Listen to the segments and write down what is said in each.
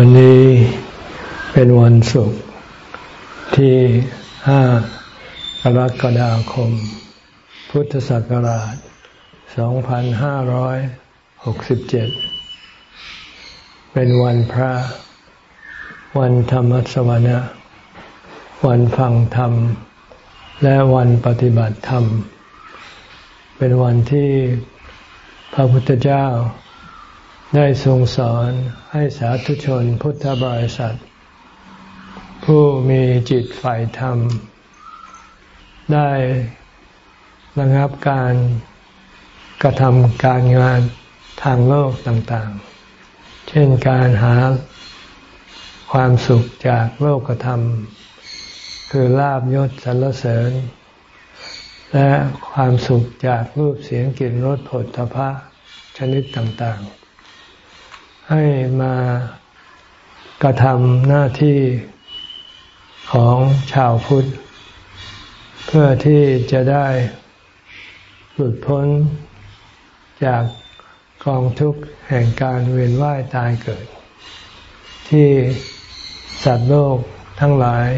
วันนี้เป็นวันศุกร์ที่ห้ากรกฎาคม พุทธศักราช 2567 เป็นวันพระ วันธรรมสวนะ วันฟังธรรม และวันปฏิบัติธรรม เป็นวันที่พระพุทธเจ้า ได้ทรงสอนให้สาธุชนพุทธบริษัท ผู้มีจิตฝ่ายธรรม ได้ระงับการกระทำการงานทางโลกต่างๆ เช่นการหาความสุขจากโลกธรรม คือลาบยศสรรเสริญ และความสุขจากรูปเสียงกลิ่นรสผลทพะชนิดต่างๆ ให้มากระทำหน้าที่ของชาวพุทธ เพื่อที่จะได้หลุดพ้นจากกองทุกข์แห่งการเวียนว่ายตายเกิด ที่สัตว์โลกทั้งหลาย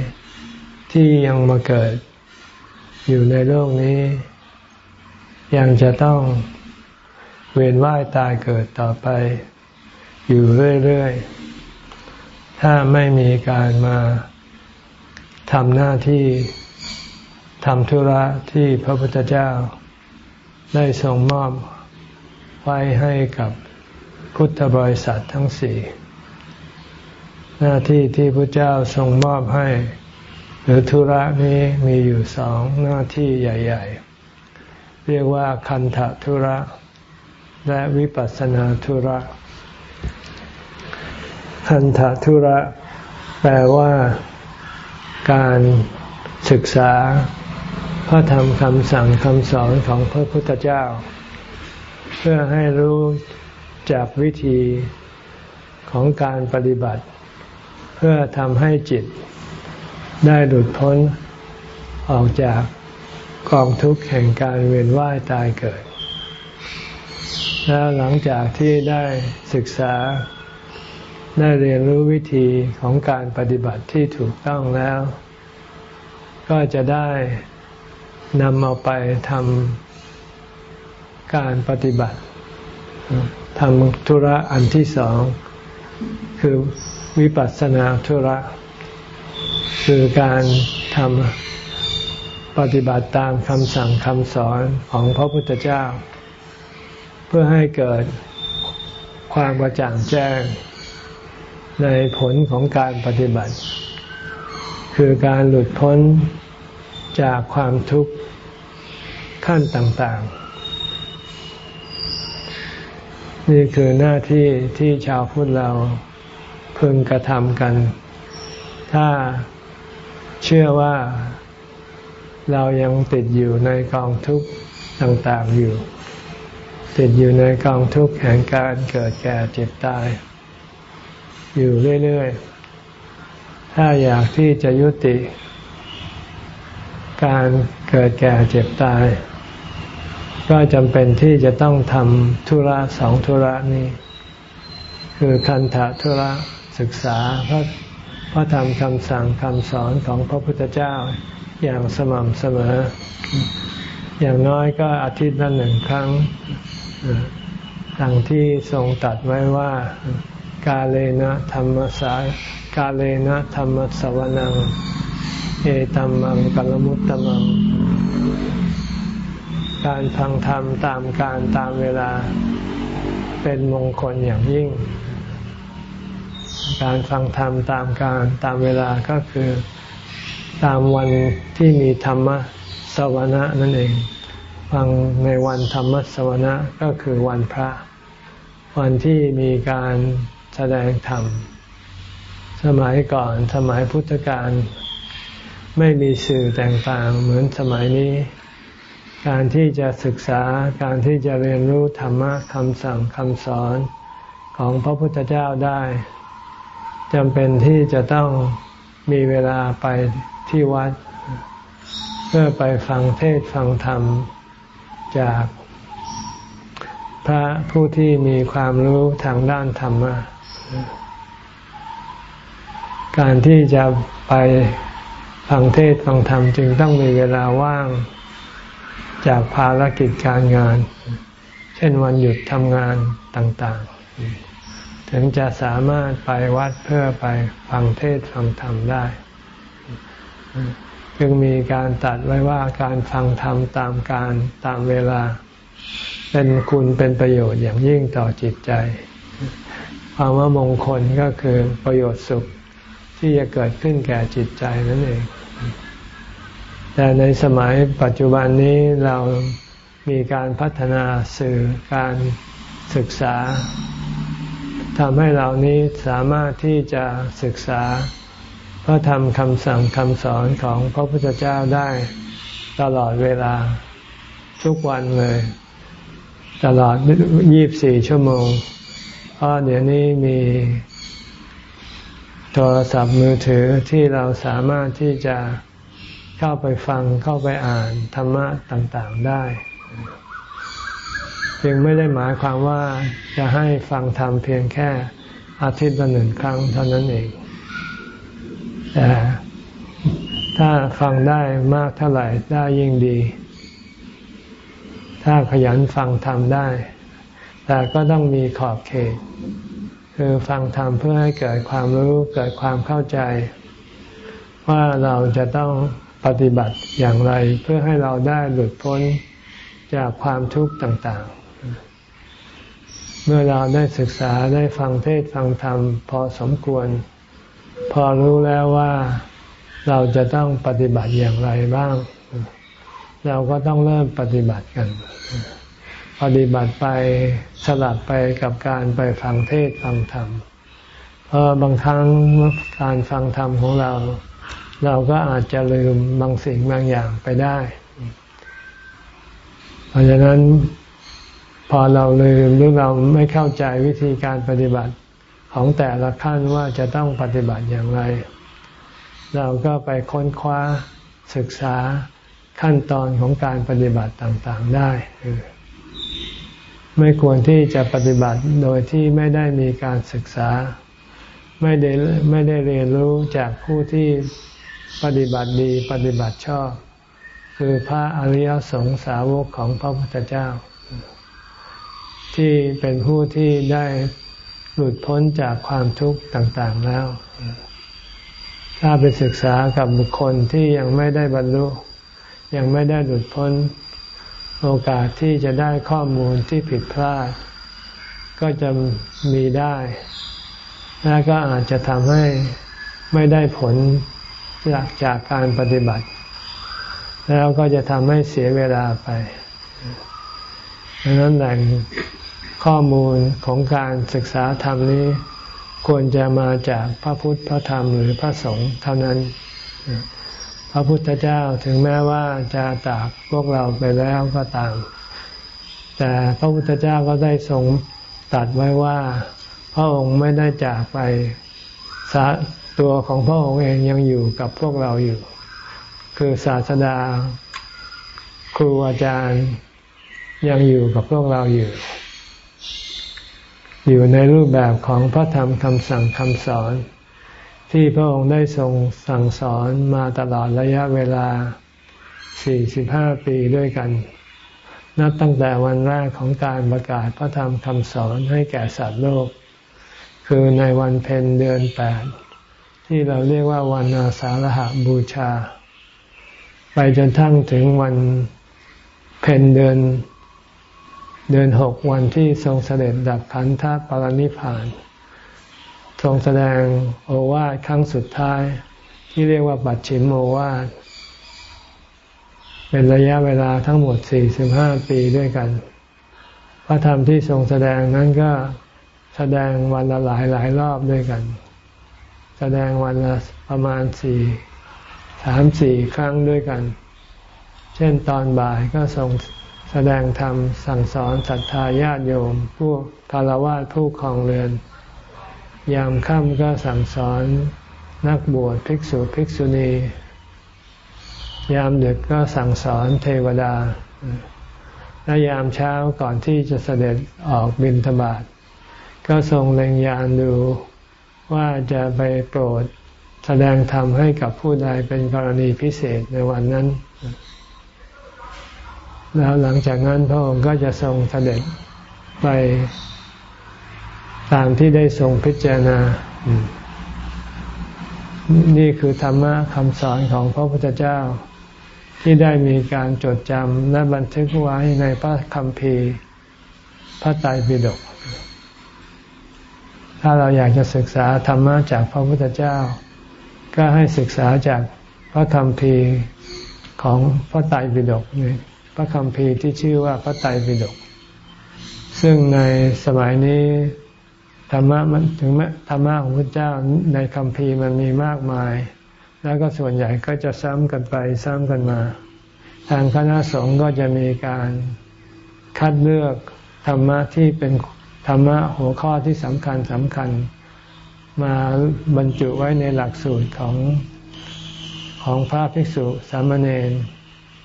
ที่ยังมาเกิดอยู่ในโลกนี้ ยังจะต้องเวียนว่ายตายเกิดต่อไป อยู่เรื่อยๆ ถ้าไม่มีการมาทำหน้าที่ทำธุระที่พระพุทธเจ้า ได้ทรงมอบไว้ให้กับพุทธบริษัททั้งสี่ หน้าที่ที่พระเจ้าทรงมอบให้ หรือธุระนี้มีอยู่สองหน้าที่ใหญ่ ๆ เรียกว่าคันธธุระ และวิปัสสนาธุระ คันธทุระ แปลว่าการศึกษา พระธรรมคำสั่งคำสอนของพระพุทธเจ้า เพื่อให้รู้จากวิธีของการปฏิบัติ เพื่อทำให้จิตได้หลุดพ้นออกจากกองทุกข์แห่งการเวียนว่ายตายเกิด แล้วหลังจากที่ได้ศึกษา ได้เรียนรู้วิธีของการปฏิบัติที่ถูกต้องแล้ว ก็จะได้นำเอาไปทำการปฏิบัติทำธุระอันที่สอง คือวิปัสสนาธุระ คือการทำปฏิบัติตามคำสั่งคำสอนของพระพุทธเจ้า เพื่อให้เกิดความกระจ่างแจ้ง ในผลของการปฏิบัติ คือการหลุดพ้นจากความทุกข์ขั้นต่างๆ นี่คือหน้าที่ที่ชาวพุทธเราพึงกระทำกัน ถ้าเชื่อว่าเรายังติดอยู่ในกองทุกข์ต่างๆอยู่ ติดอยู่ในกองทุกข์แห่งการเกิดแก่เจ็บตาย อยู่เรื่อยๆ ถ้าอยากที่จะยุติ การเกิดแก่เจ็บตาย ก็จำเป็นที่จะต้องทำธุระสองธุระนี้ คือคันธะธุระศึกษาพระพระธรรมคำสั่งคำสอนของพระพุทธเจ้าอย่างสม่ำเสมอ อย่างน้อยก็อาทิตย์ละหนึ่งครั้งดังที่ทรงตัดไว้ว่า กาเลนะธรรมสายกาเลนะธรรมสวนัง เอตัมมังกัลมุตตมัง การฟังธรรมตามการตามเวลาเป็นมงคลอย่างยิ่ง การฟังธรรมตามการตามเวลาก็คือ ตามวันที่มีธรรมสวนะนั่นเอง ฟังในวันธรรมสวนะก็คือวันพระ วันที่มีการ แสดงธรรม สมัยก่อนสมัยพุทธกาลไม่มีสื่อต่างๆเหมือนสมัยนี้ การที่จะศึกษาการที่จะเรียนรู้ธรรมะคำสั่งคำสอนของพระพุทธเจ้าได้จำเป็นที่จะต้องมีเวลาไปที่วัด เพื่อไปฟังเทศฟังธรรมจากพระผู้ที่มีความรู้ทางด้านธรรมะ การที่จะไปฟังเทศฟังธรรมจึงต้องมีเวลาว่างจากภารกิจการงาน เช่นวันหยุดทำงานต่างๆ ถึงจะสามารถไปวัดเพื่อไปฟังเทศฟังธรรมได้ จึงมีการตัดไว้ว่าการฟังธรรมตามการตามเวลา เป็นคุณเป็นประโยชน์อย่างยิ่งต่อจิตใจ ความว่ามงคลก็คือประโยชน์สุขที่จะเกิดขึ้นแก่จิตใจนั่นเอง แต่ในสมัยปัจจุบันนี้เรามีการพัฒนาสื่อการศึกษาทำให้เรานี้สามารถที่จะศึกษาพระธรรมคำสั่งคำสอนของพระพุทธเจ้าได้ตลอดเวลาทุกวันเลย ตลอด 24 ชั่วโมง เพราะเดี๋ยวนี้มีโทรศัพท์มือถือที่เราสามารถที่จะเข้าไปฟังเข้าไปอ่านธรรมะต่างๆได้ จึงไม่ได้หมายความว่าจะให้ฟังธรรมเพียงแค่อาทิตย์ละหนึ่งครั้งเท่านั้นเองแต่ถ้าฟังได้มากเท่าไหร่ได้ยิ่งดี ถ้าขยันฟังธรรมได้ แต่ก็ต้องมีขอบเขต คือฟังธรรมเพื่อให้เกิดความรู้เกิดความเข้าใจ ว่าเราจะต้องปฏิบัติอย่างไรเพื่อให้เราได้หลุดพ้นจากความทุกข์ต่างๆ เมื่อเราได้ศึกษาได้ฟังเทศฟังธรรม พอสมควร พอรู้แล้วว่าเราจะต้องปฏิบัติอย่างไรบ้าง เราก็ต้องเริ่มปฏิบัติกัน ปฏิบัติไปสลับไปกับการไปฟังเทศฟังธรรม เพราะบางครั้งการฟังธรรมของเรา เราก็อาจจะลืมบางสิ่งบางอย่างไปได้ เพราะฉะนั้นพอเราลืมหรือเราไม่เข้าใจวิธีการปฏิบัติของแต่ละขั้นว่าจะต้องปฏิบัติอย่างไร เราก็ไปค้นคว้าศึกษาขั้นตอนของการปฏิบัติต่างๆได้ ไม่ควรที่จะปฏิบัติโดยที่ไม่ได้มีการศึกษา ไม่ได้ไม่ได้เรียนรู้จากผู้ที่ปฏิบัติดีปฏิบัติชอบ คือพระอริยสงสาวกของพระพุทธเจ้า ที่เป็นผู้ที่ได้หลุดพ้นจากความทุกข์ต่าง ๆแล้ว ถ้าไปศึกษากับบุคคลที่ยังไม่ได้บรรลุยังไม่ได้หลุดพ้น โอกาสที่จะได้ข้อมูลที่ผิดพลาด ก็จะมีได้ และก็อาจจะทำให้ไม่ได้ผลจากจากการปฏิบัติ แล้วก็จะทำให้เสียเวลาไปดังนั้นแหล่งข้อมูลของการศึกษาธรรมนี้ ควรจะมาจากพระพุทธพระธรรมหรือพระสงฆ์เท่านั้น พระพุทธเจ้าถึงแม้ว่าจะจากพวกเราไปแล้วก็ตาม แต่พระพุทธเจ้าก็ได้ทรงตัดไว้ว่า พระองค์ไม่ได้จากไปสาตัวของพระองค์เองยังอยู่กับพวกเราอยู่ คือศาสดา ครูอาจารย์ยังอยู่กับพวกเราอยู่ อยู่ในรูปแบบของพระธรรมคำสั่งคำสอน ที่พระองค์ได้ทรงสั่งสอนมาตลอดระยะเวลา 45 ปีด้วยกัน นับตั้งแต่วันแรกของการประกาศพระธรรมคำสอนให้แก่สัตว์โลก คือในวันเพ็ญเดือนแปดที่เราเรียกว่าวันอาสาฬหาบูชา ไปจนทั้งถึงวันเพ็ญเดือน เดือนหกวันที่ทรงเสด็จดับขันธปรนิพาน ทรงแสดงโอวาทครั้งสุดท้าย ที่เรียกว่าปัจฉิมโอวาทเป็นระยะเวลาทั้งหมด 45 ปีด้วยกัน พระธรรมที่ทรงแสดงนั้นก็แสดงวันละหลายหลายรอบด้วยกัน แสดงวันละประมาณสี่สามสี่ครั้งด้วยกัน เช่นตอนบ่ายก็ทรงแสดงธรรมสั่งสอนศรัทธาญาติโยม ผู้คารวะผู้คลองเรือน ยามค่ำก็สั่งสอนนักบวชภิกษุภิกษุณี ยามดึกก็สั่งสอนเทวดา และยามเช้าก่อนที่จะเสด็จออกบินธบาตก็ทรงเล็งยานดูว่าจะไปโปรดแสดงธรรมให้กับผู้ใดเป็นกรณีพิเศษในวันนั้น แล้วหลังจากนั้นพระองค์ก็จะทรงเสด็จไป ตามที่ได้ทรงพิจารณา นี่คือธรรมะคำสอนของพระพุทธเจ้า ที่ได้มีการจดจำและบันทึกไว้ในพระคัมภีร์ พระไตรปิฎกถ้าเราอยากจะศึกษาธรรมะจากพระพุทธเจ้า ก็ให้ศึกษาจากพระคัมภีร์ของพระไตรปิฎกนี่พระคัมภีร์ที่ชื่อว่าพระไตรปิฎกซึ่งในสมัยนี้ ธรรมะมันถึงแม้ธรรมะของพระเจ้าในคำพีมันมีมากมาย แล้วก็ส่วนใหญ่ก็จะซ้ำกันไปซ้ำกันมา ทางคณะสงฆ์ก็จะมีการคัดเลือกธรรมะที่เป็นธรรมะหัวข้อที่สำคัญสำคัญ มาบรรจุไว้ในหลักสูตรของของพระภิกษุสามเณร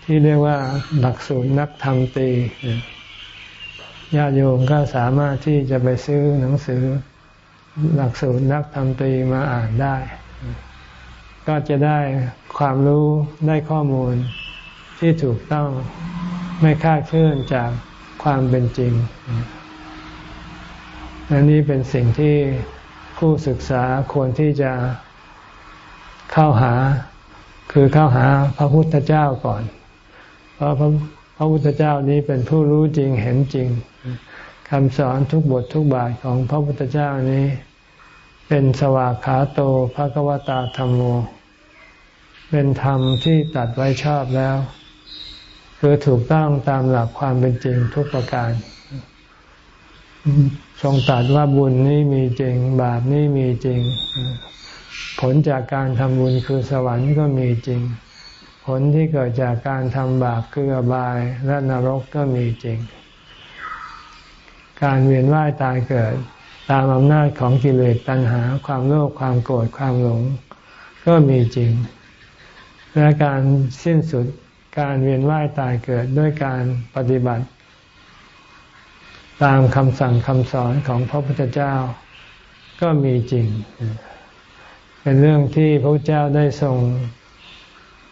ที่เรียกว่าหลักสูตรนักธรรมตี ญาติโยมก็สามารถที่จะไปซื้อหนังสือหลักสูตรนักธรรมตรีมาอ่านได้ ก็จะได้ความรู้ได้ข้อมูลที่ถูกต้องไม่คาดเคลื่อนจากความเป็นจริงอันนี้เป็นสิ่งที่ผู้ศึกษาควรที่จะเข้าหา คือเข้าหาพระพุทธเจ้าก่อน เพราะ พระพุทธเจ้านี้เป็นผู้รู้จริงเห็นจริงคำสอนทุกบททุกบาทของพระพุทธเจ้านี้ เป็นสวากขาโตภะกวตาธรรมโม เป็นธรรมที่ตัดไว้ชอบแล้ว คือถูกต้องตามหลักความเป็นจริงทุกประการ ทรงตัดว่าบุญนี้มีจริง บาปนี้มีจริง ผลจากการทำบุญคือสวรรค์ก็มีจริง ผลที่เกิดจากการทำบาปคืออบายและนรกก็มีจริง การเวียนว่ายตายเกิดตามอำนาจของกิเลสตัณหา ความโลภความโกรธความหลง ก็มีจริง และการสิ้นสุดการเวียนว่ายตายเกิดด้วยการปฏิบัติ ตามคำสั่งคำสอนของพระพุทธเจ้า ก็มีจริง เป็นเรื่องที่พระเจ้าได้ทรง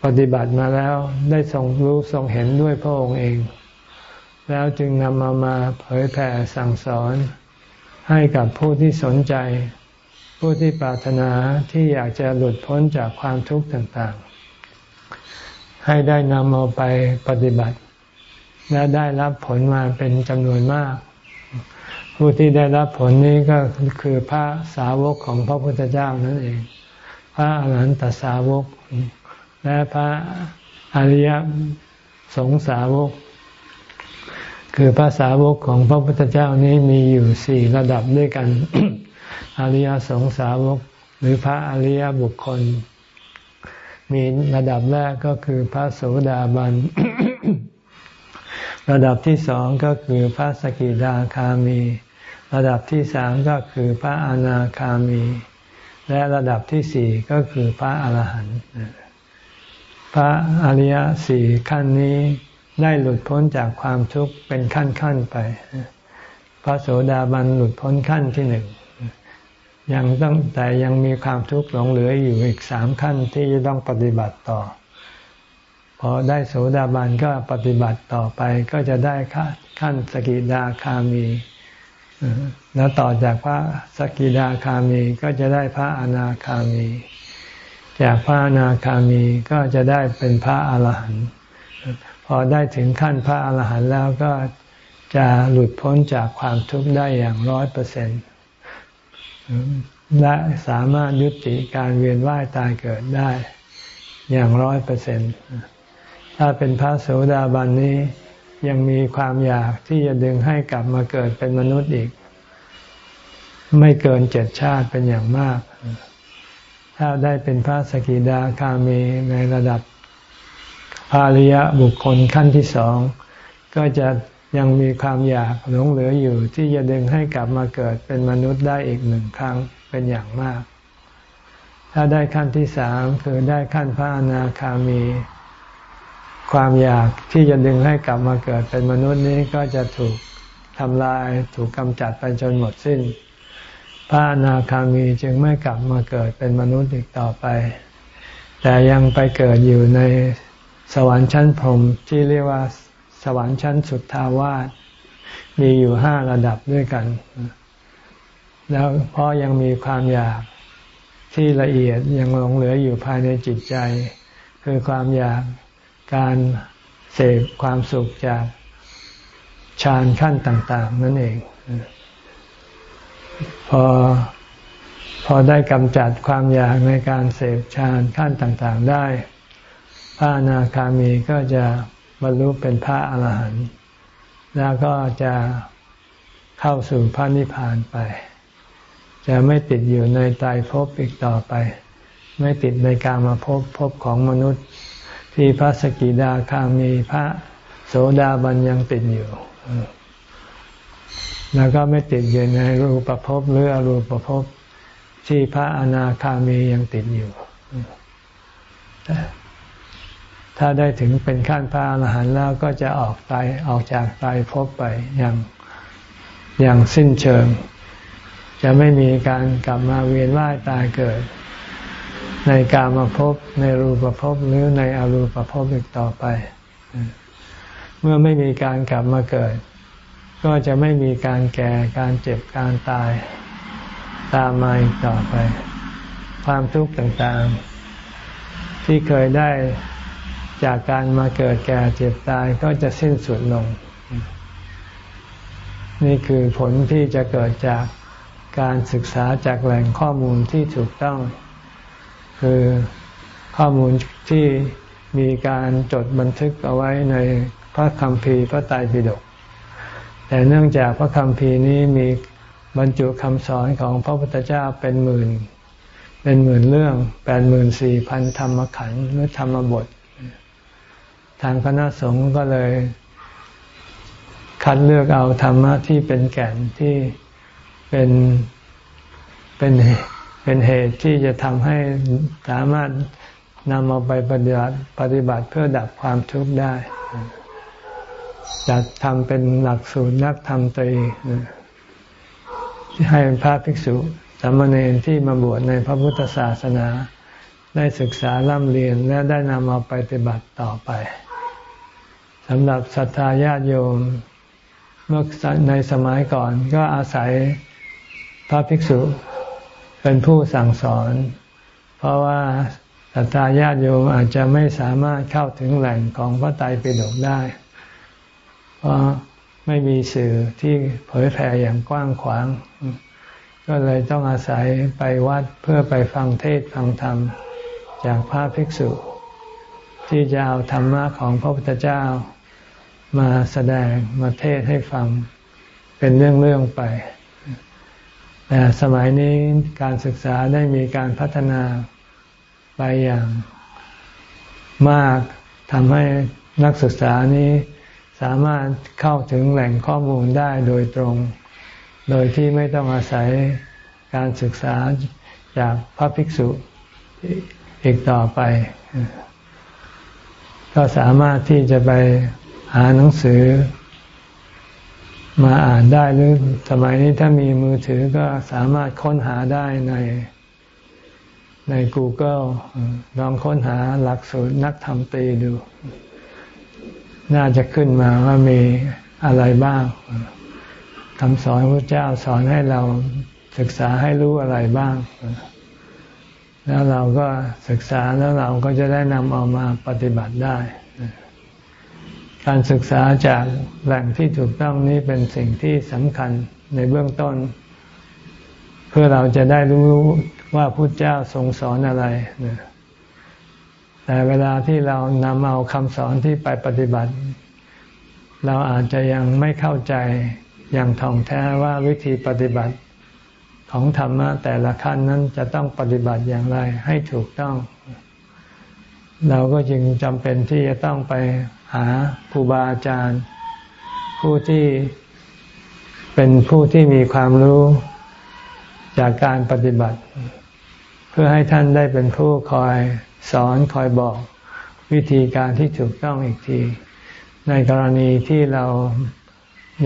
ปฏิบัติมาแล้วได้ทรงรู้ทรงเห็นด้วยพระองค์เอง แล้วจึงนำมามาเผยแผ่สั่งสอน ให้กับผู้ที่สนใจ ผู้ที่ปรารถนาที่อยากจะหลุดพ้นจากความทุกข์ต่างๆ ให้ได้นำเอาไปปฏิบัติ และได้รับผลมาเป็นจำนวนมาก ผู้ที่ได้รับผลนี้ก็คือพระสาวกของพระพุทธเจ้านั่นเอง พระอรหันตสาวก และพระอริยสงสาวก คือภาษาวกของพระพุทธเจ้านี้มีอยู่สี่ระดับด้วยกัน อริยสงสาวก หรือพระอริยบุคคล มีระดับแรกก็คือพระโสดาบัน ระดับที่สองก็คือพระสกิดาคามี ระดับที่สามก็คือพระอนาคามี และระดับที่สี่ก็คือพระอรหันต์ พระอริยสี่ขั้นนี้ได้หลุดพ้นจากความทุกข์เป็นขั้นขั้นไป พระโสดาบันหลุดพ้นขั้นที่หนึ่งยังต้องแต่ยังมีความทุกข์หลงเหลืออยู่อีกสามขั้นที่จะต้องปฏิบัติต่อ พอได้โสดาบันก็ปฏิบัติต่อไปก็จะได้ขั้นสกิดาคามี แล้วต่อจากพระสกิดาคามีก็จะได้พระอนาคามี จากพระอนาคามีก็จะได้เป็นพระอาหารหันต์พอได้ถึงขั้นพระอาหารหันต์แล้วก็จะหลุดพ้นจากความทุกข์ได้อย่างร้อยเปอร์เซ็นต์และสามารถยุติการเวียนว่ายตายเกิดได้อย่างร้อยเปอร์เซ็นต์ถ้าเป็นพระโสดาบันนี้ยังมีความอยากที่จะดึงให้กลับมาเกิดเป็นมนุษย์อีก ไม่เกินเจ็ดชาติเป็นอย่างมาก ถ้าได้เป็นพระสกิดาคามีในระดับอริยบุคคลขั้นที่สอง ก็จะยังมีความอยากหลงเหลืออยู่ ที่จะดึงให้กลับมาเกิดเป็นมนุษย์ได้อีกหนึ่งครั้งเป็นอย่างมาก ถ้าได้ขั้นที่สามคือได้ขั้นพระอนาคามี ความอยากที่จะดึงให้กลับมาเกิดเป็นมนุษย์นี้ก็จะถูกทำลายถูกกำจัดไปจนหมดสิ้น พระอนาคามีจึงไม่กลับมาเกิดเป็นมนุษย์อีกต่อไป แต่ยังไปเกิดอยู่ในสวรรค์ชั้นพรหมที่เรียกว่าสวรรค์ชั้นสุดทาวาสมีอยู่ห้าระดับด้วยกัน แล้วเพราะยังมีความอยากที่ละเอียดยังหลงเหลืออยู่ภายในจิตใจ คือความอยากการเสพความสุขจากฌานขั้นต่าง ๆ นั่นเอง อพอได้กำจัดความอยากในการเสพฌานขั้นต่างๆได้ พระอนาคามีก็จะบรรลุเป็นพระอรหันต์แล้วก็จะเข้าสู่พระนิพพานไป จะไม่ติดอยู่ในตายภพอีกต่อไป ไม่ติดในการมาพบพบของมนุษย์ ที่พระสกิดาคามีพระโสดาบันยังติดอยู่ แล้วก็ไม่ติดอยู่ในรูปภพหรืออรูปภพที่พระอนาคามียังติดอยู่ ถ้าได้ถึงเป็นขั้นพระอรหันต์แล้วก็จะออกตายออกจากตายพบไปอย่างอย่างสิ้นเชิง จะไม่มีการกลับมาเวียนว่ายตายเกิด ในกามาพบในรูปภพหรือในอรูปภพอีกต่อไป เมื่อไม่มีการกลับมาเกิด ก็จะไม่มีการแก่การเจ็บการตายตามมาอีกต่อไป ความทุกข์ต่างๆ ที่เคยได้จากการมาเกิดแก่เจ็บตายก็จะสิ้นสุดลง นี่คือผลที่จะเกิดจากการศึกษาจากแหล่งข้อมูลที่ถูกต้อง คือข้อมูลที่มีการจดบันทึกเอาไว้ในพระคัมภีร์พระไตรปิฎก แต่เนื่องจากพระคัมภีร์นี้มีบรรจุคำสอนของพระพุทธเจ้าเป็นหมื่น เป็นหมื่นเรื่องแปดหมื่นสี่พันธรรมขันธ์หรือธรรมบท ทางคณะสงฆ์ก็เลย คัดเลือกเอาธรรมะที่เป็นแก่นที่เป็นเป็นเป็นเหตุที่จะทำให้สามารถนำเอาไปปฏิบัติปฏิบัติเพื่อดับความทุกข์ได้ จัดทำเป็นหลักสูตรนักธรรมตรีที่ให้พระภิกษุสามเณรที่มาบวชในพระพุทธศาสนา ได้ศึกษาล่ำเรียนและได้นำเอาไปปฏิบัติต่อไปสำหรับศรัทธาญาติโยมเมื่อในสมัยก่อนก็อาศัยพระภิกษุเป็นผู้สั่งสอน เพราะว่าศรัทธาญาติโยมอาจจะไม่สามารถเข้าถึงแหล่งของพระไตรปิฎกได้ เพราะไม่มีสื่อที่เผยแผ่อย่างกว้างขวาง ก็เลยต้องอาศัยไปวัดเพื่อไปฟังเทศฟังธรรม จากพระภิกษุ ที่จะเอาธรรมะของพระพุทธเจ้ามาแสดงมาเทศให้ฟังเป็นเรื่องๆไป แต่สมัยนี้การศึกษาได้มีการพัฒนาไปอย่างมากทำให้นักศึกษานี้ สามารถเข้าถึงแหล่งข้อมูลได้โดยตรง โดยที่ไม่ต้องอาศัยการศึกษาจากพระภิกษุอีกต่อไป ก็สามารถที่จะไปหาหนังสือ มาอ่านได้หรือสมัยนี้ถ้ามีมือถือก็สามารถค้นหาได้ในใน Google ลองค้นหาหลักสูตรนักธรรมตีดู น่าจะขึ้นมาว่ามีอะไรบ้างคำสอนพระเจ้าสอนให้เราศึกษาให้รู้อะไรบ้าง แล้วเราก็ศึกษาแล้วเราก็จะได้นำเอามาปฏิบัติได้ การศึกษาจากแหล่งที่ถูกต้องนี้เป็นสิ่งที่สำคัญในเบื้องต้น เพื่อเราจะได้รู้ว่าพุทธเจ้าทรงสอนอะไร แต่เวลาที่เรานำเอาคำสอนที่ไปปฏิบัติ เราอาจจะยังไม่เข้าใจอย่างท่องแท้ว่าวิธีปฏิบัติของธรรมะแต่ละขั้นนั้นจะต้องปฏิบัติอย่างไรให้ถูกต้อง เราก็จึงจำเป็นที่จะต้องไปหาครูบาอาจารย์ ผู้ที่เป็นผู้ที่มีความรู้จากการปฏิบัติ เพื่อให้ท่านได้เป็นผู้คอย สอนคอยบอกวิธีการที่ถูกต้องอีกที ในกรณีที่เรา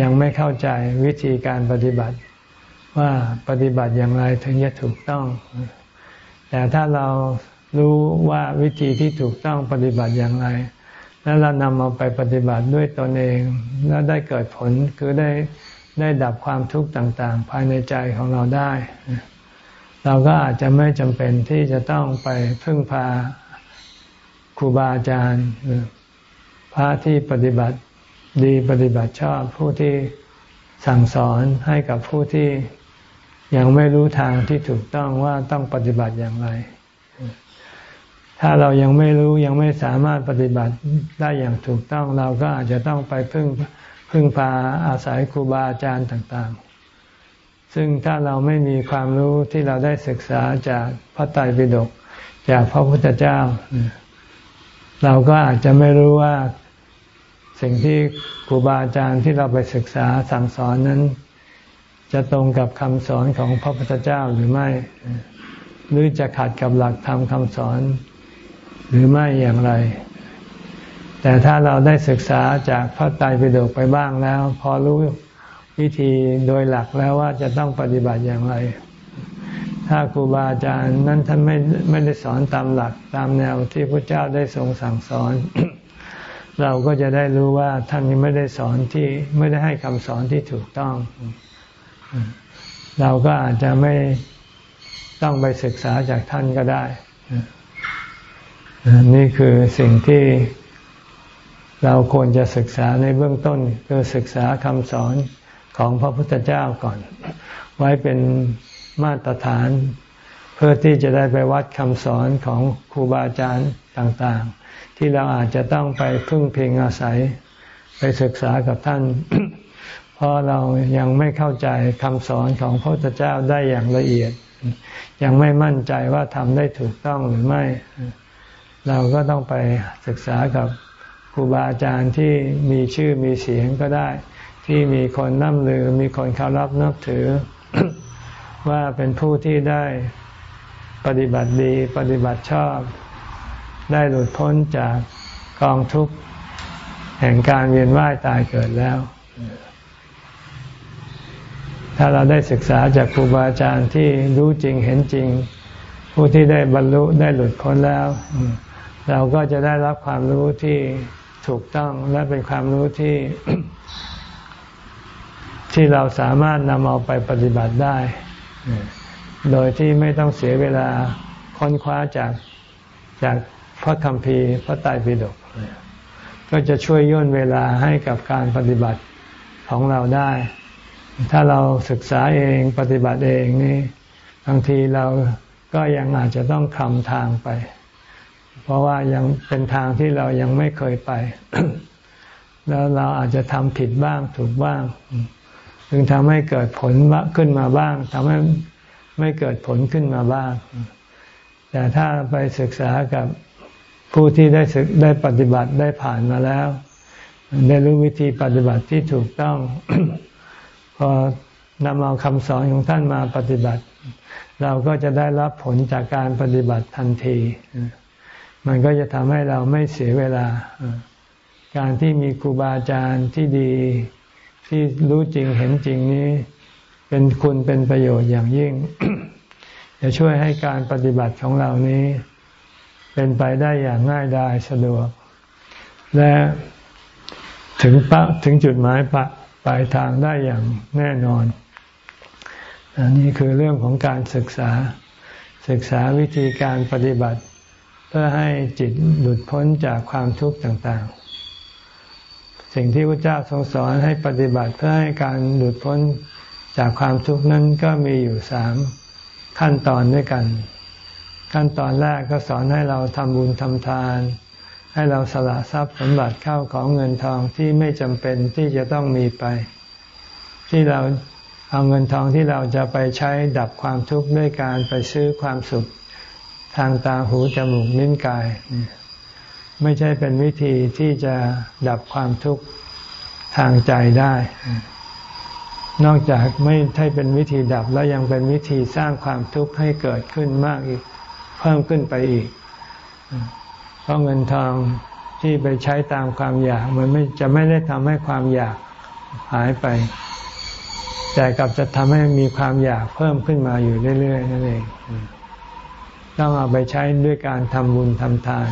ยังไม่เข้าใจวิธีการปฏิบัติ ว่าปฏิบัติอย่างไรถึงจะถูกต้อง แต่ถ้าเรารู้ว่าวิธีที่ถูกต้องปฏิบัติอย่างไร แล้วเรานำเอาไปปฏิบัติด้วยตนเองแล้วได้เกิดผลคือได้ได้ดับความทุกข์ต่าง ๆ ภายในใจของเราได้ เราก็อาจจะไม่จำเป็นที่จะต้องไปพึ่งพาครูบาอาจารย์พระที่ปฏิบัติดีปฏิบัติชอบผู้ที่สั่งสอนให้กับผู้ที่ยังไม่รู้ทางที่ถูกต้องว่าต้องปฏิบัติอย่างไร ถ้าเรายังไม่รู้ยังไม่สามารถปฏิบัติได้อย่างถูกต้องเราก็อาจจะต้องไปพึ่งพึ่งพาอาศัยครูบาอาจารย์ต่าง ๆ ซึ่งถ้าเราไม่มีความรู้ที่เราได้ศึกษาจากพระไตรปิฎกจากพระพุทธเจ้า เราก็อาจจะไม่รู้ว่าสิ่งที่ครูบาอาจารย์ที่เราไปศึกษาสั่งสอนนั้น จะตรงกับคำสอนของพระพุทธเจ้าหรือไม่ หรือจะขัดกับหลักธรรมคำสอนหรือไม่อย่างไร แต่ถ้าเราได้ศึกษาจากพระไตรปิฎกไปบ้างแล้ว พอรู้ วิธีโดยหลักแล้วว่าจะต้องปฏิบัติอย่างไร ถ้าครูบาอาจารย์นั้นท่านไม่ไม่ได้สอนตามหลักตามแนวที่พระเจ้าได้ทรงสั่งสอน เราก็จะได้รู้ว่าท่านไม่ได้สอนที่ไม่ได้ให้คำสอนที่ถูกต้อง เราก็อาจจะไม่ต้องไปศึกษาจากท่านก็ได้ นี่คือสิ่งที่เราควรจะศึกษาในเบื้องต้นคือศึกษาคำสอน ของพระพุทธเจ้าก่อน ไว้เป็นมาตรฐาน เพื่อที่จะได้ไปวัดคำสอนของครูบาอาจารย์ต่างๆ ที่เราอาจจะต้องไปพึ่งพิงอาศัย ไปศึกษากับท่าน เพราะเรายังไม่เข้าใจคำสอนของพระพุทธเจ้าได้อย่างละเอียด ยังไม่มั่นใจว่าทำได้ถูกต้องหรือไม่ เราก็ต้องไปศึกษากับครูบาอาจารย์ที่มีชื่อมีเสียงก็ได้ ที่มีคนนับลือ มีคนเคารพนับถือ ว่าเป็นผู้ที่ได้ปฏิบัติดีปฏิบัติชอบ ได้หลุดพ้นจากกองทุกข์แห่งการเวียนว่ายตายเกิดแล้ว ถ้าเราได้ศึกษาจากครูบาอาจารย์ที่รู้จริงเห็นจริง ผู้ที่ได้บรรลุได้หลุดพ้นแล้ว เราก็จะได้รับความรู้ที่ถูกต้องและเป็นความรู้ที่ ที่เราสามารถนำเอาไปปฏิบัติได้ โดยที่ไม่ต้องเสียเวลาค้นคว้าจากจากพระคำพีพระไตรปิฎกก็จะช่วยย่นเวลาให้กับการปฏิบัติของเราได้ ถ้าเราศึกษาเองปฏิบัติเองนี่บางทีเราก็ยังอาจจะต้องคลำทางไป เพราะว่ายังเป็นทางที่เรายังไม่เคยไป แล้วเราอาจจะทำผิดบ้างถูกบ้าง จึงทำให้เกิดผลขึ้นมาบ้างทำให้ไม่เกิดผลขึ้นมาบ้าง แต่ถ้าไปศึกษากับผู้ที่ได้ศึกได้ปฏิบัติได้ผ่านมาแล้ว ได้รู้วิธีปฏิบัติที่ถูกต้อง พอนำเอาคำสอนของท่านมาปฏิบัติ เราก็จะได้รับผลจากการปฏิบัติทันที มันก็จะทำให้เราไม่เสียเวลา การที่มีครูบาอาจารย์ที่ดี ที่รู้จริงเห็นจริงนี้ เป็นคุณเป็นประโยชน์อย่างยิ่ง จะช่วยให้การปฏิบัติของเรานี้ เป็นไปได้อย่างง่ายดายสะดวก และถึงปะถึงจุดหมายปะปลายทางได้อย่างแน่นอนอันนี้คือเรื่องของการศึกษาศึกษาวิธีการปฏิบัติ เพื่อให้จิตหลุดพ้นจากความทุกข์ต่างๆ สิ่งที่พระเจ้าทรงสอนให้ปฏิบัติเพื่อให้การหลุดพ้นจากความทุกข์นั้นก็มีอยู่สามขั้นตอนด้วยกัน ขั้นตอนแรกก็สอนให้เราทำบุญทำทาน ให้เราสละทรัพย์สมบัติเข้าของเงินทองที่ไม่จำเป็นที่จะต้องมีไป ที่เราเอาเงินทองที่เราจะไปใช้ดับความทุกข์ด้วยการไปซื้อความสุขทางตาหูจมูกลิ้นกาย ไม่ใช่เป็นวิธีที่จะดับความทุกข์ทางใจได้ นอกจากไม่ใช่เป็นวิธีดับแล้วยังเป็นวิธีสร้างความทุกข์ให้เกิดขึ้นมากอีก เพิ่มขึ้นไปอีก เพราะเงินทองที่ไปใช้ตามความอยาก มันไม่จะไม่ได้ทำให้ความอยากหายไปแแต่กลับจะทำให้มีความอยากเพิ่มขึ้นมาอยู่เรื่อยๆนั่นเองต้องเอาไปใช้ด้วยการทำบุญทำทาน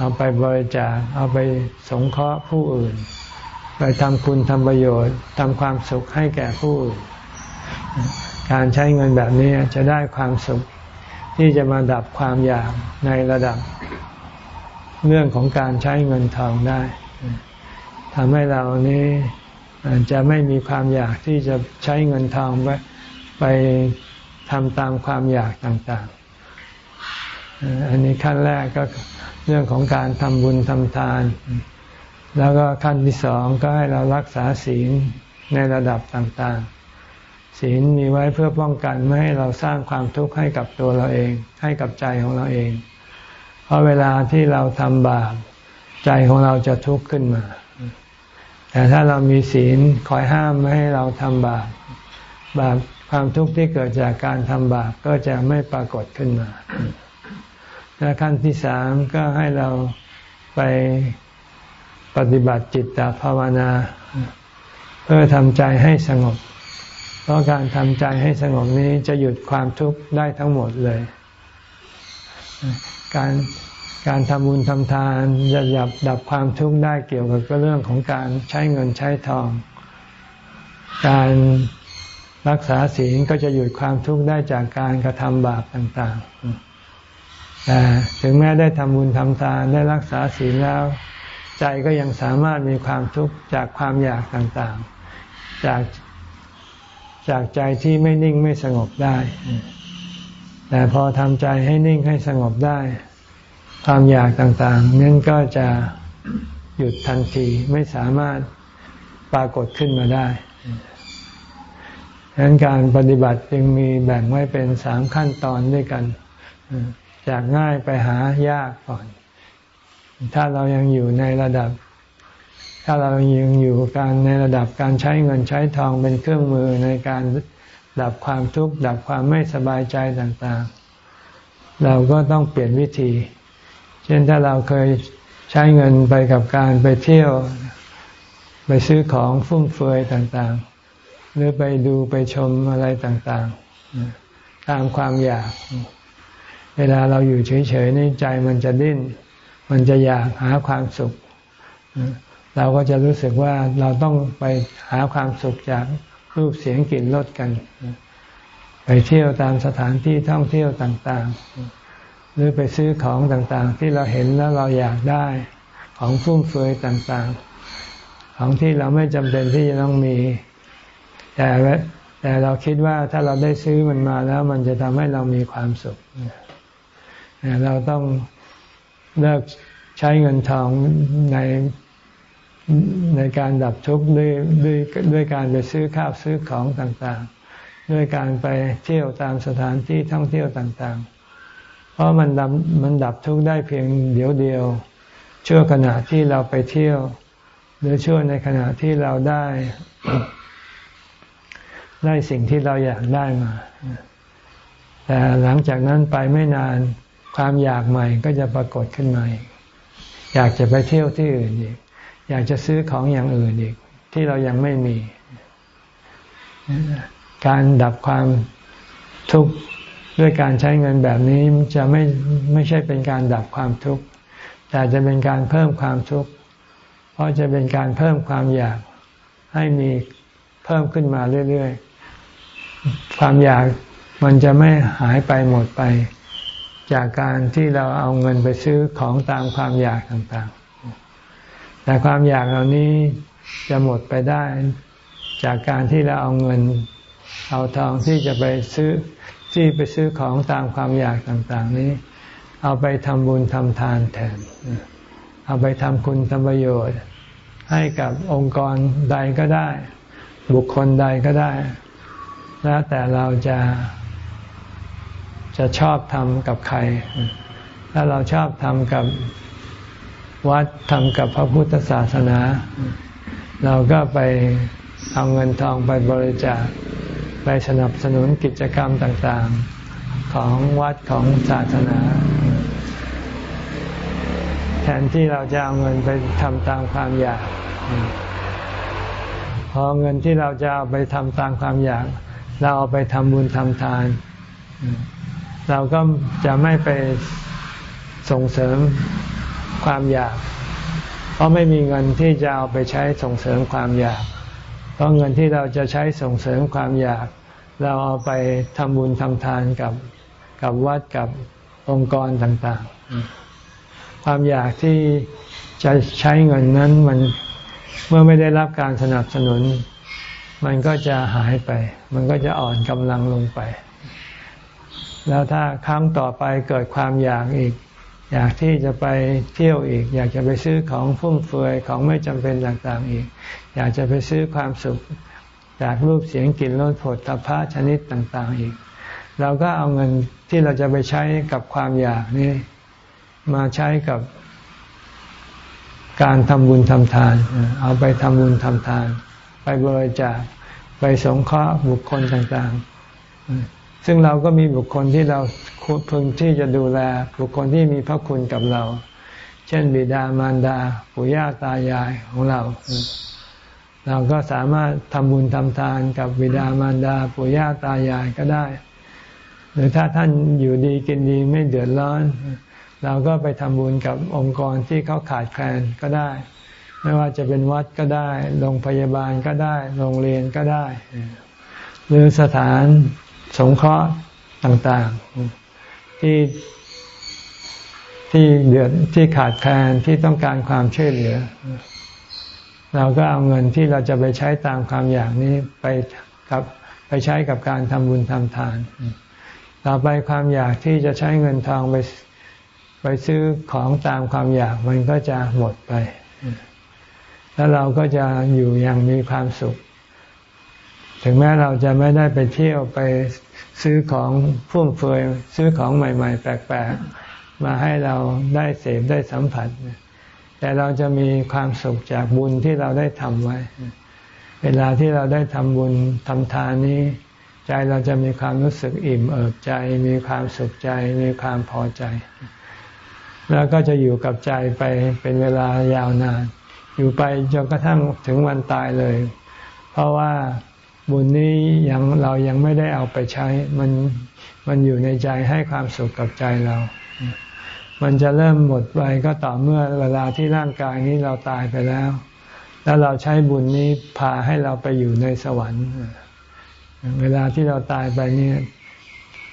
เอาไปบริจาคเอาไปสงเคราะห์ผู้อื่น ไปทำคุณทำประโยชน์ทำความสุขให้แก่ผู้อื่นการใช้เงินแบบนี้จะได้ความสุขที่จะมาดับความอยากในระดับ เรื่องของการใช้เงินทองได้ทำให้เรานี้จะไม่มีความอยากที่จะใช้เงินทองไปไปทำตามความอยากต่างๆ อันนี้ขั้นแรกก็เรื่องของการทำบุญทำทาน แล้วก็ขั้นที่สองก็ให้เรารักษาศีลในระดับต่างๆ ศีลมีไว้เพื่อป้องกันไม่ให้เราสร้างความทุกข์ให้กับตัวเราเอง ให้กับใจของเราเอง เพราะเวลาที่เราทำบาปใจของเราจะทุกข์ขึ้นมา แต่ถ้าเรามีศีลคอยห้ามไม่ให้เราทำบาปบาปความทุกข์ที่เกิดจากการทำบาปก็จะไม่ปรากฏขึ้นมา และขั้นที่สามก็ให้เราไปปฏิบัติจิตตภาวนา เพื่อทำใจให้สงบ เพราะการทำใจให้สงบนี้จะหยุดความทุกข์ได้ทั้งหมดเลย การการทำบุญทำทานจะดับดับความทุกข์ได้เกี่ยวกับเรื่องของการใช้เงินใช้ทอง การรักษาศีลก็จะหยุดความทุกข์ได้จากการกระทำบาปต่าง ๆ แต่ถึงแม้ได้ทำบุญทำทานได้รักษาศีลแล้ว ใจก็ยังสามารถมีความทุกข์จากความอยากต่างๆ จากจากใจที่ไม่นิ่งไม่สงบได้ แต่พอทำใจให้นิ่งให้สงบได้ ความอยากต่างๆ นั้นก็จะหยุดทันทีไม่สามารถปรากฏขึ้นมาได้ดังนั้นการปฏิบัติจึงมีแบ่งไว้เป็นสามขั้นตอนด้วยกัน จากง่ายไปหายากก่อน ถ้าเรายังอยู่ในระดับ ถ้าเรายังอยู่การในระดับการใช้เงินใช้ทองเป็นเครื่องมือในการดับความทุกข์ดับความไม่สบายใจต่างๆ เราก็ต้องเปลี่ยนวิธี เช่นถ้าเราเคยใช้เงินไปกับการไปเที่ยว ไปซื้อของฟุ่มเฟือยต่างๆ หรือไปดูไปชมอะไรต่างๆ ตามความอยาก เวลาเราอยู่เฉยๆในใจมันจะดิ้น มันจะอยากหาความสุข เราก็จะรู้สึกว่าเราต้องไปหาความสุขจากรูปเสียงกลิ่นรสกัน ไปเที่ยวตามสถานที่ท่องเที่ยวต่างๆ หรือไปซื้อของต่างๆ ที่เราเห็นแล้วเราอยากได้ของฟุ่มเฟือยต่างๆ ของที่เราไม่จำเป็นที่จะต้องมี แต่แต่เราคิดว่าถ้าเราได้ซื้อมันมาแล้วมันจะทำให้เรามีความสุขเเราต้องเลิกใช้เงินทองในในการดับทุกข์ด้วยด้วยด้วยการไปซื้อข้าวซื้อของต่างๆ ด้วยการไปเที่ยวตามสถานที่ท่องเที่ยวต่างๆ เพราะมันดับมันดับทุกข์ได้เพียงเดียวเดียวชั่วขณะที่เราไปเที่ยว หรือชั่วในขณะที่เราได้ ได้สิ่งที่เราอยากได้มา แต่หลังจากนั้นไปไม่นาน ความอยากใหม่ก็จะปรากฏขึ้นมาอีกอยากจะไปเที่ยวที่อื่นอีก อยากจะซื้อของอย่างอื่นอีก ที่เรายังไม่มี การดับความทุกข์ด้วยการใช้เงินแบบนี้จะไม่ไม่ใช่เป็นการดับความทุกข์แต่จะเป็นการเพิ่มความทุกข์เพราะจะเป็นการเพิ่มความอยากให้มีเพิ่มขึ้นมาเรื่อยๆ ความอยากมันจะไม่หายไปหมดไป จากการที่เราเอาเงินไปซื้อของตามความอยากต่างๆ แต่ความอยากเหล่านี้จะหมดไปได้ จากการที่เราเอาเงิน เอาทองที่จะไปซื้อที่ไปซื้อของตามความอยากต่างๆ นี้ เอาไปทำบุญทำทานแทน เอาไปทำคุณทำประโยชน์ ให้กับองค์กรใดก็ได้ บุคคลใดก็ได้ แล้วแต่เราจะ จะชอบทำกับใคร ถ้าเราชอบทำกับวัดทำกับพระพุทธศาสนา เราก็ไปเอาเงินทองไปบริจาคไปสนับสนุนกิจกรรมต่างๆ ของวัดของศาสนา แทนที่เราจะเอาเงินไปทำตามความอยากพอเงินที่เราจะเอาไปทำตามความอยาก เราเอาไปทำบุญทำทาน เราก็จะไม่ไปส่งเสริมความอยาก เพราะไม่มีเงินที่จะเอาไปใช้ส่งเสริมความอยาก เพราะเงินที่เราจะใช้ส่งเสริมความอยาก เราเอาไปทำบุญทำทานกับกับวัดกับองค์กรต่างๆ ความอยากที่จะใช้เงินนั้นมันเมื่อไม่ได้รับการสนับสนุน มันก็จะหายไป มันก็จะอ่อนกำลังลงไป แล้วถ้าครั้งต่อไปเกิดความอยากอีก อยากที่จะไปเที่ยวอีก อยากจะไปซื้อของฟุ่มเฟือยของไม่จำเป็นต่างๆอีก อยากจะไปซื้อความสุข จากรูปเสียงกลิ่นรสผลตภะชนิดต่างๆอีก เราก็เอาเงินที่เราจะไปใช้กับความอยากนี้ มาใช้กับการทำบุญทำทาน เอาไปทำบุญทำทาน ไปบริจาคไปสงเคราะห์บุคคลต่างๆ ซึ่งเราก็มีบุคคลที่เราพึงที่จะดูแล บุคคลที่มีพระคุณกับเรา เช่นบิดามารดาปู่ย่าตายายของเรา เราก็สามารถทำบุญทำทานกับบิดามารดาปู่ย่าตายายก็ได้ หรือถ้าท่านอยู่ดีกินดีไม่เดือดร้อน เราก็ไปทำบุญกับองค์กรที่เขาขาดแคลนก็ได้ ไม่ว่าจะเป็นวัดก็ได้ โรงพยาบาลก็ได้ โรงเรียนก็ได้ หรือสถาน สงเคราะห์ต่างๆ ที่ที่เดือดที่ขาดแคลนที่ต้องการความช่วยเหลือ เราก็เอาเงินที่เราจะไปใช้ตามความอยากนี้ไปกับไปใช้กับการทำบุญทำทาน ต่อไปความอยากที่จะใช้เงินทองไปไปซื้อของตามความอยากมันก็จะหมดไป แล้วเราก็จะอยู่อย่างมีความสุข ถึงแม้เราจะไม่ได้ไปเที่ยวไปซื้อของฟุ่มเฟือยซื้อของใหม่ ๆ แปลกๆ มาให้เราได้เสพได้สัมผัส แต่เราจะมีความสุขจากบุญที่เราได้ทำไว้ เวลาที่เราได้ทำบุญทำทานนี้ ใจเราจะมีความรู้สึกอิ่มเอิบใจ มีความสุขใจ มีความพอใจ แล้วก็จะอยู่กับใจไปเป็นเวลายาวนาน อยู่ไปจนกระทั่งถึงวันตายเลย เพราะว่า บุญนี้ยังเรายังไม่ได้เอาไปใช้ มันมันอยู่ในใจให้ความสุขกับใจเรา มันจะเริ่มหมดไปก็ต่อเมื่อเวลาที่ร่างกายนี้เราตายไปแล้ว แล้วเราใช้บุญนี้พาให้เราไปอยู่ในสวรรค์ เวลาที่เราตายไปเนี่ย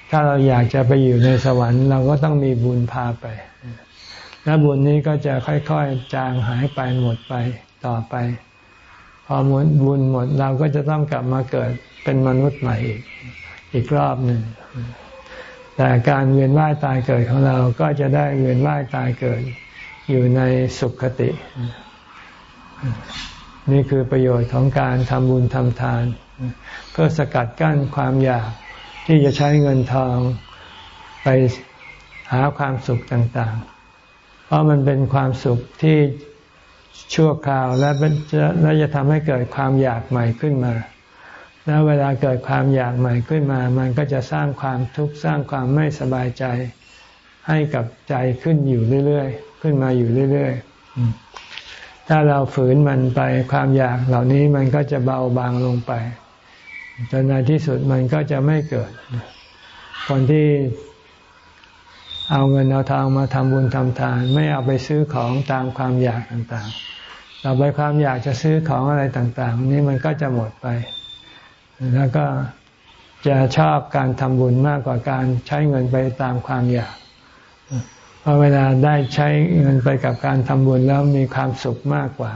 ถ้าเราอยากจะไปอยู่ในสวรรค์ เราก็ต้องมีบุญพาไป และบุญนี้ก็จะค่อยๆจางหายไปหมดไปต่อไป พอบุญบุญหมดเราก็จะต้องกลับมาเกิดเป็นมนุษย์ใหม่อีกอีกรอบหนึ่งแต่การเวียนว่ายตายเกิดของเราก็จะได้เวียนว่ายตายเกิด อยู่ในสุขคติ นี่คือประโยชน์ของการทำบุญทำทาน เพื่อสกัดกั้นความอยากที่จะใช้เงินทองไปหาความสุขต่างๆ เพราะมันเป็นความสุขที่ ชั่วคราว และและจะทำให้เกิดความอยากใหม่ขึ้นมา แล้วเวลาเกิดความอยากใหม่ขึ้นมา มันก็จะสร้างความทุกข์สร้างความไม่สบายใจ ให้กับใจขึ้นอยู่เรื่อยๆขึ้นมาอยู่เรื่อยๆถ้าเราฝืนมันไปความอยากเหล่านี้มันก็จะเบาบางลงไปจนในที่สุดมันก็จะไม่เกิด คนที่ เอาเงินเอาทองมาทำบุญทำทาน ไม่เอาไปซื้อของตามความอยากต่างๆ ต่อไปความอยากจะซื้อของอะไรต่างๆ นี่มันก็จะหมดไป แล้วก็จะชอบการทำบุญมากกว่าการใช้เงินไปตามความอยากเพราะเวลาได้ใช้เงินไปกับการทำบุญแล้วมีความสุขมากกว่า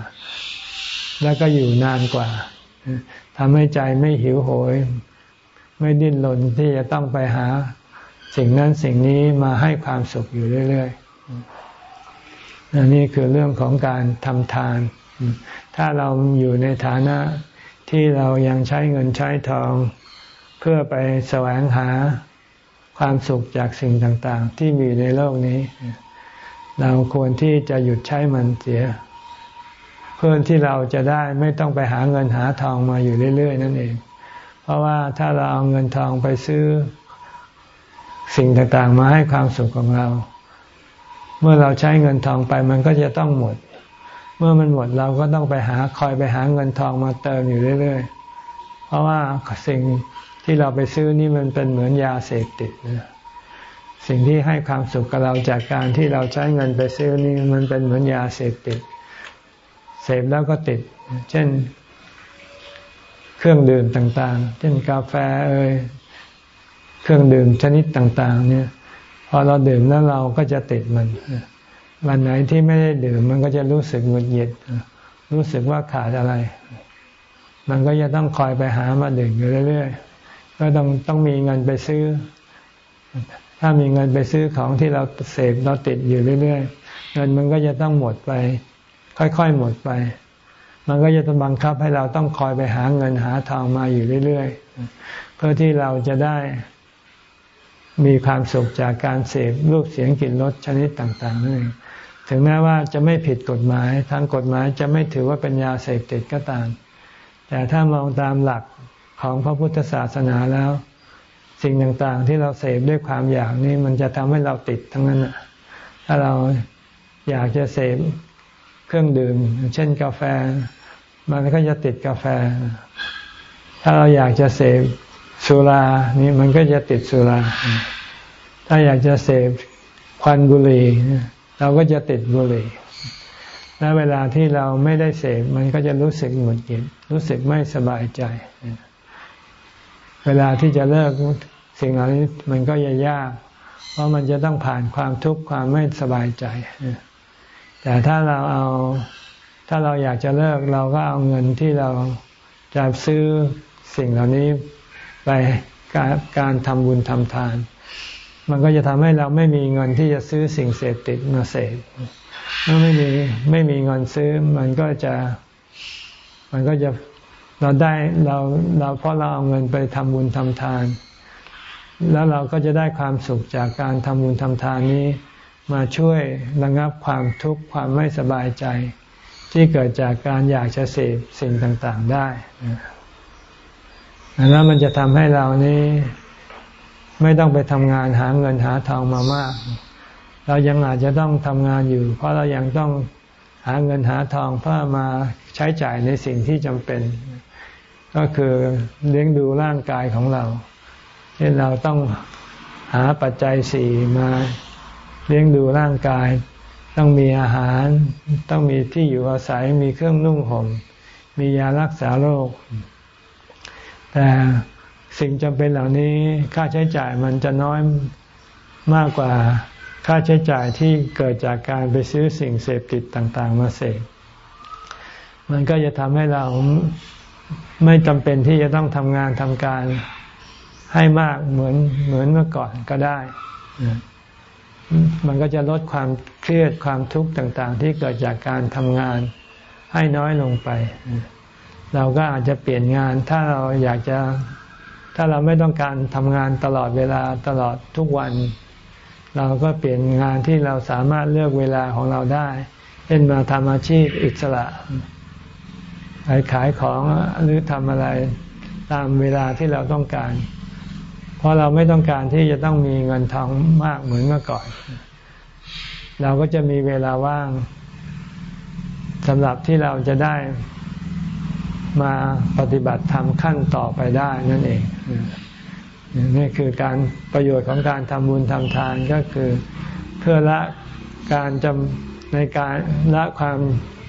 แล้วก็อยู่นานกว่าทำให้ใจไม่หิวโหย ไม่ดิ้นรนที่จะต้องไปหา สิ่งนั้นสิ่งนี้มาให้ความสุขอยู่เรื่อยๆนนี่คือเรื่องของการทำทาน ถ้าเราอยู่ในฐานะที่เรายังใช้เงินใช้ทอง เพื่อไปแสวงหาความสุขจากสิ่งต่างๆ ที่มีในโลกนี้ เราควรที่จะหยุดใช้มันเสีย เพื่อที่เราจะได้ไม่ต้องไปหาเงินหาทองมาอยู่เรื่อย ๆ นั่นเอง เพราะว่าถ้าเราเอาเงินทองไปซื้อ สิ่งต่างๆ มาให้ความสุขของเรา เมื่อเราใช้เงินทองไปมันก็จะต้องหมด เมื่อมันหมดเราก็ต้องไปหาคอยไปหาเงินทองมาเติมอยู่เรื่อย ๆ เพราะว่าสิ่งที่เราไปซื้อนี่มันเป็นเหมือนยาเสพติดนะสิ่งที่ให้ความสุขกับเราจากการที่เราใช้เงินไปซื้อนี่มันเป็นเหมือนยาเสพติด เสพแล้วก็ติด เช่น เครื่องดื่มต่างๆ เช่นกาแฟเอ่ย เครื่องดื่มชนิดต่าง ๆ เนี่ย พอเราดื่มแล้วเราก็จะติดมัน วันไหนที่ไม่ได้ดื่มมันก็จะรู้สึกหงุดหงิด รู้สึกว่าขาดอะไร มันก็จะต้องคอยไปหามาดื่มอยู่เรื่อยๆ ก็ต้องต้องมีเงินไปซื้อ ถ้ามีเงินไปซื้อของที่เราเสพเราติดอยู่เรื่อยๆ เงินมันก็จะต้องหมดไป ค่อยๆหมดไปมันก็จะต้องบังคับให้เราต้องคอยไปหาเงินหาทองมาอยู่เรื่อย ๆ เพื่อที่เราจะได้ มีความสุขจากการเสพรูปเสียงกลิ่นรสชนิดต่างๆนั่นเองถึงแม้ว่าจะไม่ผิดกฎหมาย ทางกฎหมายจะไม่ถือว่าเป็นยาเสพติดก็ตาม แต่ถ้ามองตามหลักของพระพุทธศาสนาแล้ว สิ่งต่างๆ ที่เราเสพด้วยความอยากนี่มันจะทำให้เราติดทั้งนั้นถ้าเราอยากจะเสพเครื่องดื่ม เช่นกาแฟ มันก็จะติดกาแฟ ถ้าเราอยากจะเสพ สุรานี่มันก็จะติดสุรา ถ้าอยากจะเสพควันบุหรี่เราก็จะติดบุหรี่และเวลาที่เราไม่ได้เสพมันก็จะรู้สึกหงุดหงิดรู้สึกไม่สบายใจ เวลาที่จะเลิกสิ่งเหล่านี้มันก็จะยาก เพราะมันจะต้องผ่านความทุกข์ความไม่สบายใจ แต่ถ้าเราเอาถ้าเราอยากจะเลิกเราก็เอาเงินที่เราจะซื้อสิ่งเหล่านี้ ไปการการทำบุญทำทาน มันก็จะทำให้เราไม่มีเงินที่จะซื้อสิ่งเสพติดมาเสพเมื่อไม่มีไม่มีเงินซื้อมันก็จะมันก็จะเราได้เราเราเพราะเราเอาเงินไปทำบุญทำทาน แล้วเราก็จะได้ความสุขจากการทำบุญทำทานนี้ มาช่วยระงับความทุกข์ความไม่สบายใจ ที่เกิดจากการอยากจะเสพสิ่งต่าง ๆ ได้ แล้วมันจะทำให้เรานี้ไม่ต้องไปทำงานหาเงินหาทองมามาก เรายังอาจจะต้องทำงานอยู่ เพราะเรายังต้องหาเงินหาทองเพื่อมาใช้จ่ายในสิ่งที่จำเป็น ก็คือเลี้ยงดูร่างกายของเราเช่นเราต้องหาปัจจัยสี่มาเลี้ยงดูร่างกาย ต้องมีอาหาร ต้องมีที่อยู่อาศัยมีเครื่องนุ่งห่มมียารักษาโรค แต่สิ่งจำเป็นเหล่านี้ค่าใช้จ่ายมันจะน้อยมากกว่าค่าใช้จ่ายที่เกิดจากการไปซื้อสิ่งเสพติดต่างๆ มาเสพมันก็จะทำให้เราไม่จำเป็นที่จะต้องทำงานทำการให้มากเหมือนเหมือนเมื่อก่อนก็ได้ มันก็จะลดความเครียดความทุกข์ต่าง ๆ ที่เกิดจากการทำงานให้น้อยลงไป เราก็อาจจะเปลี่ยนงานถ้าเราอยากจะถ้าเราไม่ต้องการทำงานตลอดเวลาตลอดทุกวัน เราก็เปลี่ยนงานที่เราสามารถเลือกเวลาของเราได้เช่นมาทำอาชีพอิสระขายขายของหรือทำอะไรตามเวลาที่เราต้องการ เพราะเราไม่ต้องการที่จะต้องมีเงินทองมากเหมือนเมื่อก่อน เราก็จะมีเวลาว่างสำหรับที่เราจะได้ มาปฏิบัติธรรมขั้นต่อไปได้นั่นเองนี่คือการประโยชน์ของการทำบุญทำทานก็คือเพื่อละการจำในการละความ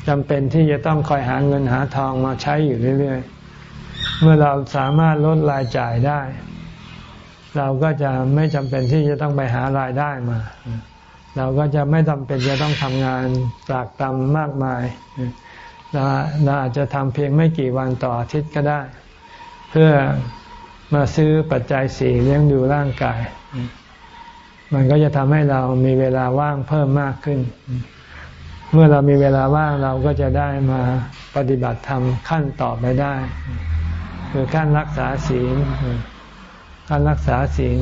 จำเป็นที่จะต้องคอยหาเงินหาทองมาใช้อยู่เรื่อยๆ เมื่อเราสามารถลดรายจ่ายได้ เราก็จะไม่จำเป็นที่จะต้องไปหารายได้มา เราก็จะไม่จำเป็นจะต้องทำงานตากตำมากมาย เราเราอาจจะทำเพียงไม่กี่วันต่ออาทิตย์ก็ได้ เพื่อมาซื้อปัจจัยสี่เลี้ยงดูร่างกาย มันก็จะทำให้เรามีเวลาว่างเพิ่มมากขึ้น เมื่อเรามีเวลาว่างเราก็จะได้มาปฏิบัติธรรมขั้นต่อไปได้ คือขั้นรักษาศีลขั้นรักษาศีล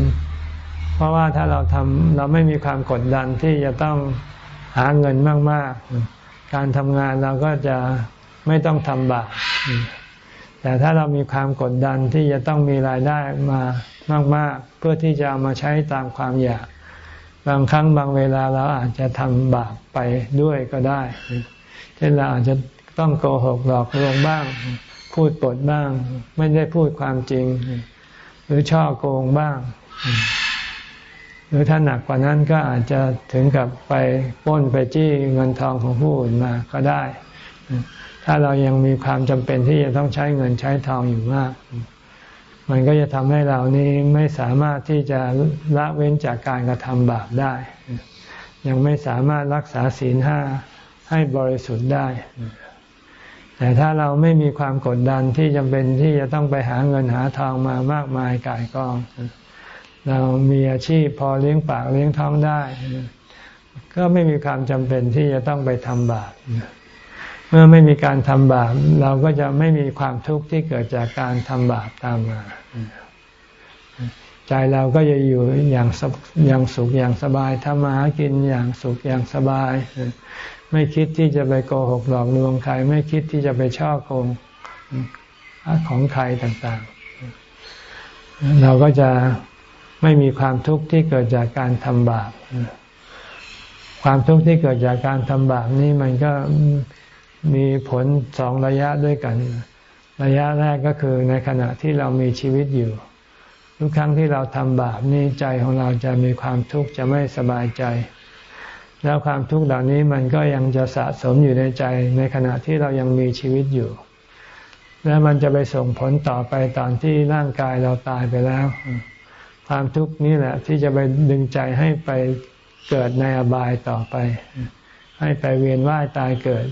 เพราะว่าถ้าเราทำเราไม่มีความกดดันที่จะต้องหาเงินมาก ๆ การทำงานเราก็จะไม่ต้องทำบาปแต่ถ้าเรามีความกดดันที่จะต้องมีรายได้มามาก ๆ เพื่อที่จะเอามาใช้ตามความอยาก บางครั้งบางเวลาเราอาจจะทำบาปไปด้วยก็ได้ เช่นเราอาจจะต้องโกหกหลอกลวงบ้าง พูดปดบ้าง ไม่ได้พูดความจริง หรือช่อโกงบ้าง หรือถ้าหนักกว่านั้นก็อาจจะถึงกับไปป้นไปจี้เงินทองของผู้อื่นมาก็ได้ ถ้าเรายังมีความจำเป็นที่จะต้องใช้เงินใช้ทองอยู่มาก มันก็จะทำให้เรานี้ไม่สามารถที่จะละเว้นจากการกระทำบาปได้ ยังไม่สามารถรักษาศีลห้าให้บริสุทธิ์ได้ แต่ถ้าเราไม่มีความกดดันที่จำเป็นที่จะต้องไปหาเงินหาทองมามากมายกายกอง เรามีอาชีพพอเลี้ยงปากเลี้ยงท้องได้ ก็ไม่มีความจำเป็นที่จะต้องไปทำบาปเมื่อไม่มีการทำบาปเราก็จะไม่มีความทุกข์ที่เกิดจากการทำบาปตามมาใจเราก็จะอยู่อย่างอย่างสุขอย่างสบายทำมาหากินอย่างสุขอย่างสบาย ไม่คิดที่จะไปโกหกหลอกลวงใคร ไม่คิดที่จะไปช่อโกงของใครต่างๆ เราก็จะ ไม่มีความทุกข์ที่เกิดจากการทำบาปความทุกข์ที่เกิดจากการทำบาปนี้มันก็มีผลสองระยะด้วยกัน ระยะแรกก็คือในขณะที่เรามีชีวิตอยู่ ทุกครั้งที่เราทำบาปนี้ใจของเราจะมีความทุกข์จะไม่สบายใจ แล้วความทุกข์เหล่านี้มันก็ยังจะสะสมอยู่ในใจ ในขณะที่เรายังมีชีวิตอยู่ และมันจะไปส่งผลต่อไปตอนที่ร่างกายเราตายไปแล้ว ความทุกข์นี้แหละ ที่จะไปดึงใจให้ไปเกิดในอบายต่อไป ให้ไปเวียนว่ายตายเกิด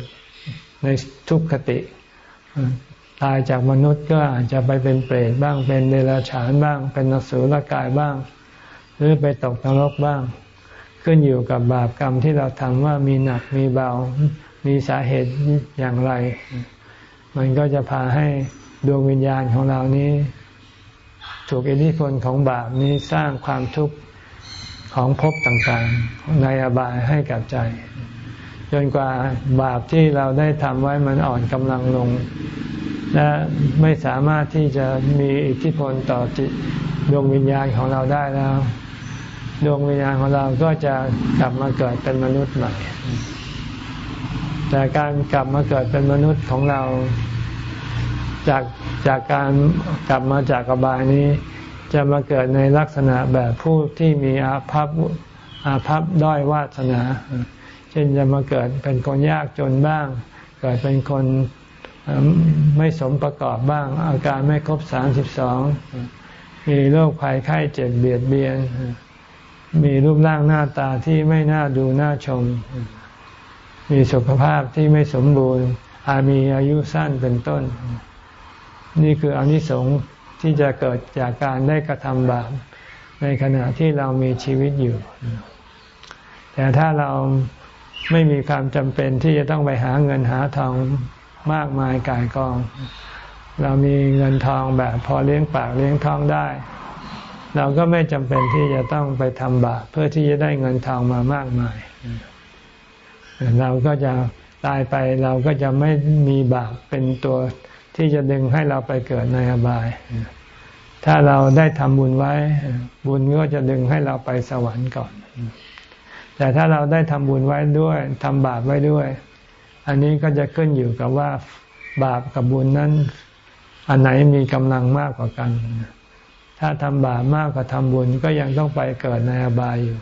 ในทุกขติ ตายจากมนุษย์ก็อาจจะไปเป็นเปรตบ้าง เป็นเดรัจฉานบ้าง เป็นนสุรกายบ้าง หรือไปตกนรกบ้าง ขึ้นอยู่กับบาปกรรมที่เราทำว่ามีหนักมีเบา มีสาเหตุอย่างไร มันก็จะพาให้ดวงวิญญาณของเรานี้ ถูกอิทธิพลของบาปนี้สร้างความทุกข์ของภพต่างๆ ในอบายให้กับใจ จนกว่าบาปที่เราได้ทำไว้มันอ่อนกำลังลง และไม่สามารถที่จะมีอิทธิพลต่อจิตดวงวิญญาณของเราได้แล้ว ดวงวิญญาณของเราก็จะกลับมาเกิดเป็นมนุษย์ใหม่แต่การกลับมาเกิดเป็นมนุษย์ของเรา จาก จากการกลับมาจากกบายนี้ จะมาเกิดในลักษณะแบบผู้ที่มีอาภัพอาภัพด้อยวาสนา เช่นจะมาเกิดเป็นคนยากจนบ้าง เกิดเป็นคนไม่สมประกอบบ้าง อาการไม่ครบสามสิบสองมีโรคภัยไข้เจ็บเบียดเบียน มีรูปร่างหน้าตาที่ไม่น่าดูน่าชม มีสุขภาพที่ไม่สมบูรณ์อามีอายุสั้นเป็นต้น นี่คืออนิสงส์ที่จะเกิดจากการได้กระทำบาปในขณะที่เรามีชีวิตอยู่ แต่ถ้าเราไม่มีความจำเป็นที่จะต้องไปหาเงินหาทองมากมายกายกอง เรามีเงินทองแบบพอเลี้ยงปากเลี้ยงท้องได้ เราก็ไม่จำเป็นที่จะต้องไปทำบาปเพื่อที่จะได้เงินทองมามากมาย เราก็จะตายไปเราก็จะไม่มีบาปเป็นตัว ที่จะดึงให้เราไปเกิดในอบาย ถ้าเราได้ทำบุญไว้ บุญก็จะดึงให้เราไปสวรรค์ก่อน แต่ถ้าเราได้ทำบุญไว้ด้วยทำบาปไว้ด้วย อันนี้ก็จะขึ้นอยู่กับว่าบาปกับบุญนั้น อันไหนมีกำลังมากกว่ากัน ถ้าทำบาปมากกว่าทำบุญก็ยังต้องไปเกิดในอบายอยู่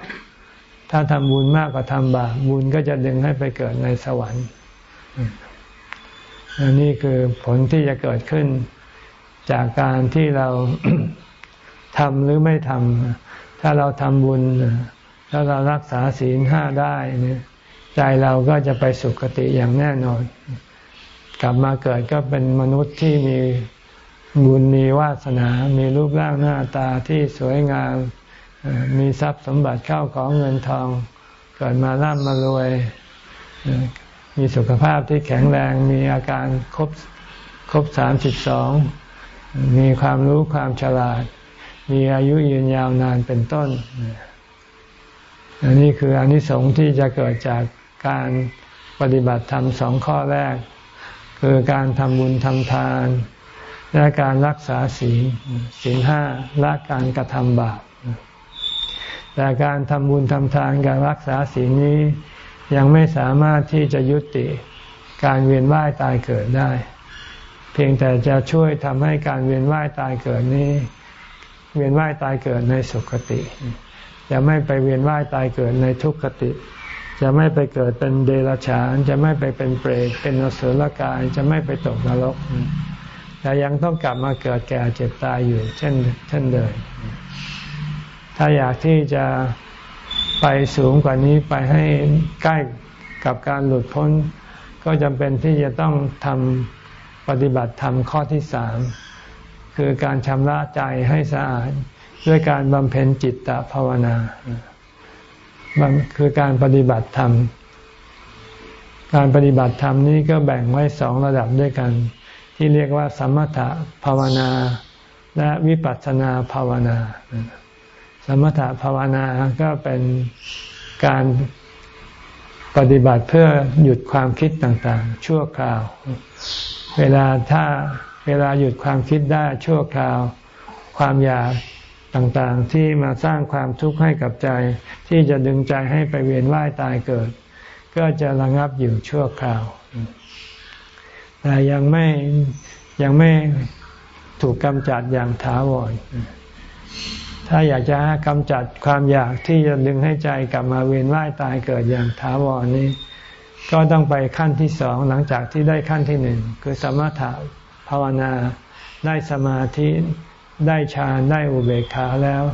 ถ้าทำบุญมากกว่าทำบาปบุญก็จะดึงให้ไปเกิดในสวรรค์ นนี้คือผลที่จะเกิดขึ้นจากการที่เราทำหรือไม่ทำ ถ้าเราทำบุญถ้าเรารักษาศีลห้าได้เนี่ยใจเราก็จะไปสุคติอย่างแน่นอน กลับมาเกิดก็เป็นมนุษย์ที่มีบุญมีวาสนา มีรูปร่างหน้าตาที่สวยงาม มีทรัพย์สมบัติเข้าของเงินทอง เกิดมาร่ำมารวย มีสุขภาพที่แข็งแรงมีอาการครบครบสามสิบสองมีความรู้ความฉลาด มีอายุยืนยาวนานเป็นต้นอันนี้คืออนิสงส์ที่จะเกิดจากการปฏิบัติธรรมสองข้อแรก คือการทำบุญทำทาน และการรักษาศีลศีลห้าละการกระทำบาปแต่การทำบุญทำทานการรักษาศีลนี้ ยังไม่สามารถที่จะยุติการเวียนว่ายตายเกิดได้ เพียงแต่จะช่วยทำให้การเวียนว่ายตายเกิดนี้ เวียนว่ายตายเกิดในสุคติ จะไม่ไปเวียนว่ายตายเกิดในทุกขติ จะไม่ไปเกิดเป็นเดรัจฉาน จะไม่ไปเป็นเปรตเป็นอสุรกาย จะไม่ไปตกนรกแต่ยังต้องกลับมาเกิดแก่เจ็บตายอยู่ เช่น เช่นเดิมถ้าอยากที่จะ ไปสูงกว่านี้ไปให้ใกล้กับการหลุดพ้น ก็จำเป็นที่จะต้องทำปฏิบัติธรรมข้อที่สามคือการชำระใจให้สะอาดด้วยการบำเพ็ญจิตตภาวนาคือการปฏิบัติธรรม การปฏิบัติธรรมนี้ก็แบ่งไว้สองระดับด้วยกัน ที่เรียกว่า สมถภาวนา และวิปัสสนาภาวนา สมถภาวนาก็เป็นการปฏิบัติเพื่อหยุดความคิดต่างๆ ชั่วคราว เวลาถ้าเวลาหยุดความคิดได้ชั่วคราว ความอยากต่างๆ ที่มาสร้างความทุกข์ให้กับใจ ที่จะดึงใจให้ไปเวียนว่ายตายเกิด ก็จะระงับอยู่ชั่วคราว แต่ยังไม่ยังไม่ถูกกำจัดอย่างถาวร ถ้าอยากจะกำจัดความอยากที่จะดึงให้ใจกลับมาเวียนว่ายตายเกิดอย่างถาวรนี้ ก็ต้องไปขั้นที่สองหลังจากที่ได้ขั้นที่หนึ่งคือสมถะภาวนา ได้สมาธิได้ฌานได้อุเบกขาแล้ว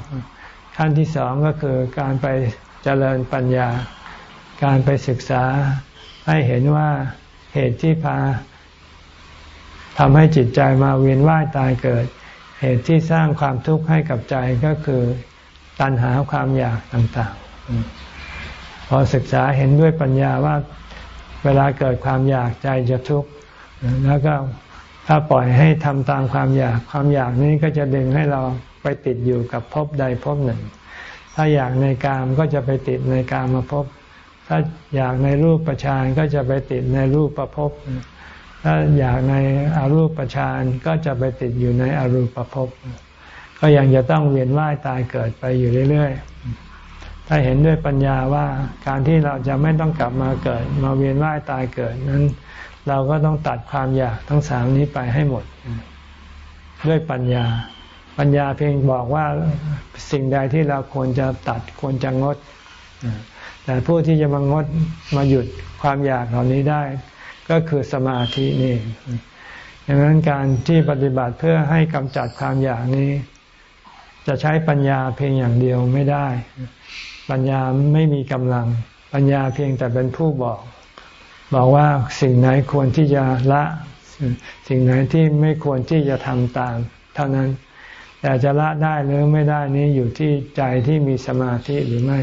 ขั้นที่สองก็คือการไปเจริญปัญญา การไปศึกษาให้เห็นว่าเหตุที่พาทำให้จิตใจมาเวียนว่ายตายเกิด เหตุที่สร้างความทุกข์ให้กับใจก็คือตัณหาความอยากต่างๆ พอศึกษาเห็นด้วยปัญญาว่าเวลาเกิดความอยากใจจะทุกข์แล้วก็ถ้าปล่อยให้ทำตามความอยากความอยากนี้ก็จะดึงให้เราไปติดอยู่กับภพใดภพหนึ่ง ถ้าอยากในกามก็จะไปติดในกามมาภพถ้าอยากในรูปประชานก็จะไปติดในรูปประภพ ถ้าอยากในอรูปฌานก็จะไปติดอยู่ในอรูปภพก็ยังจะต้องเวียนว่ายตายเกิดไปอยู่เรื่อยๆ ถ้าเห็นด้วยปัญญาว่าการที่เราจะไม่ต้องกลับมาเกิด มาเวียนว่ายตายเกิดนั้น เราก็ต้องตัดความอยากทั้งสามนี้ไปให้หมด ด้วยปัญญา ปัญญาเพียงบอกว่าสิ่งใดที่เราควรจะตัดควรจะงดแต่ผู้ที่จะมางดมาหยุดความอยากเหล่านี้ได้ ก็คือสมาธินี่ดังนั้นการที่ปฏิบัติเพื่อให้กำจัดความอยากนี้ จะใช้ปัญญาเพียงอย่างเดียวไม่ได้ ปัญญาไม่มีกำลัง ปัญญาเพียงแต่เป็นผู้บอก บอกว่าสิ่งไหนควรที่จะละ สิ่งไหนที่ไม่ควรที่จะทำตาม เท่านั้นแต่จะละได้หรือไม่ได้นี้อยู่ที่ใจที่มีสมาธิหรือไม่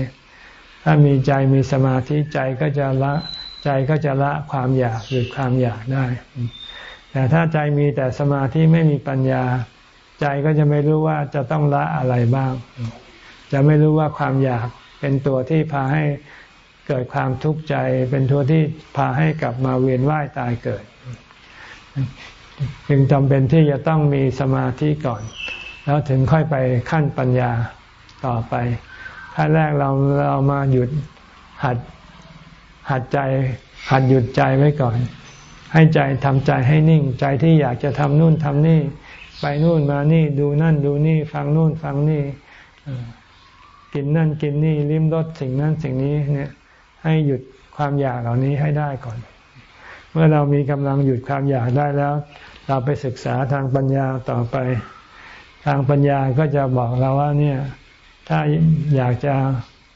ถ้ามีใจมีสมาธิใจก็จะละ ใจก็จะละความอยากหยุดความอยากได้ แต่ถ้าใจมีแต่สมาธิไม่มีปัญญา ใจก็จะไม่รู้ว่าจะต้องละอะไรบ้าง จะไม่รู้ว่าความอยากเป็นตัวที่พาให้เกิดความทุกข์ใจ เป็นตัวที่พาให้กลับมาเวียนว่ายตายเกิด จึงจำเป็นที่จะต้องมีสมาธิก่อน แล้วถึงค่อยไปขั้นปัญญาต่อไปขั้นแรกเราเรามาหยุดหัด หัดใจหัดหยุดใจไว้ก่อน ให้ใจทำใจให้นิ่ง ใจที่อยากจะทำนู่นทำนี่ ไปนู่นมานี่ ดูนั่นดูนี่ ฟังนู่นฟังนี่กินนั่นกินนี่ลิ้มรสสิ่งนั้นสิ่งนี้เนี่ย ให้หยุดความอยากเหล่านี้ให้ได้ก่อน เมื่อเรามีกำลังหยุดความอยากได้แล้ว เราไปศึกษาทางปัญญาต่อไป ทางปัญญาก็จะบอกเราว่าเนี่ย ถ้าอยากจะ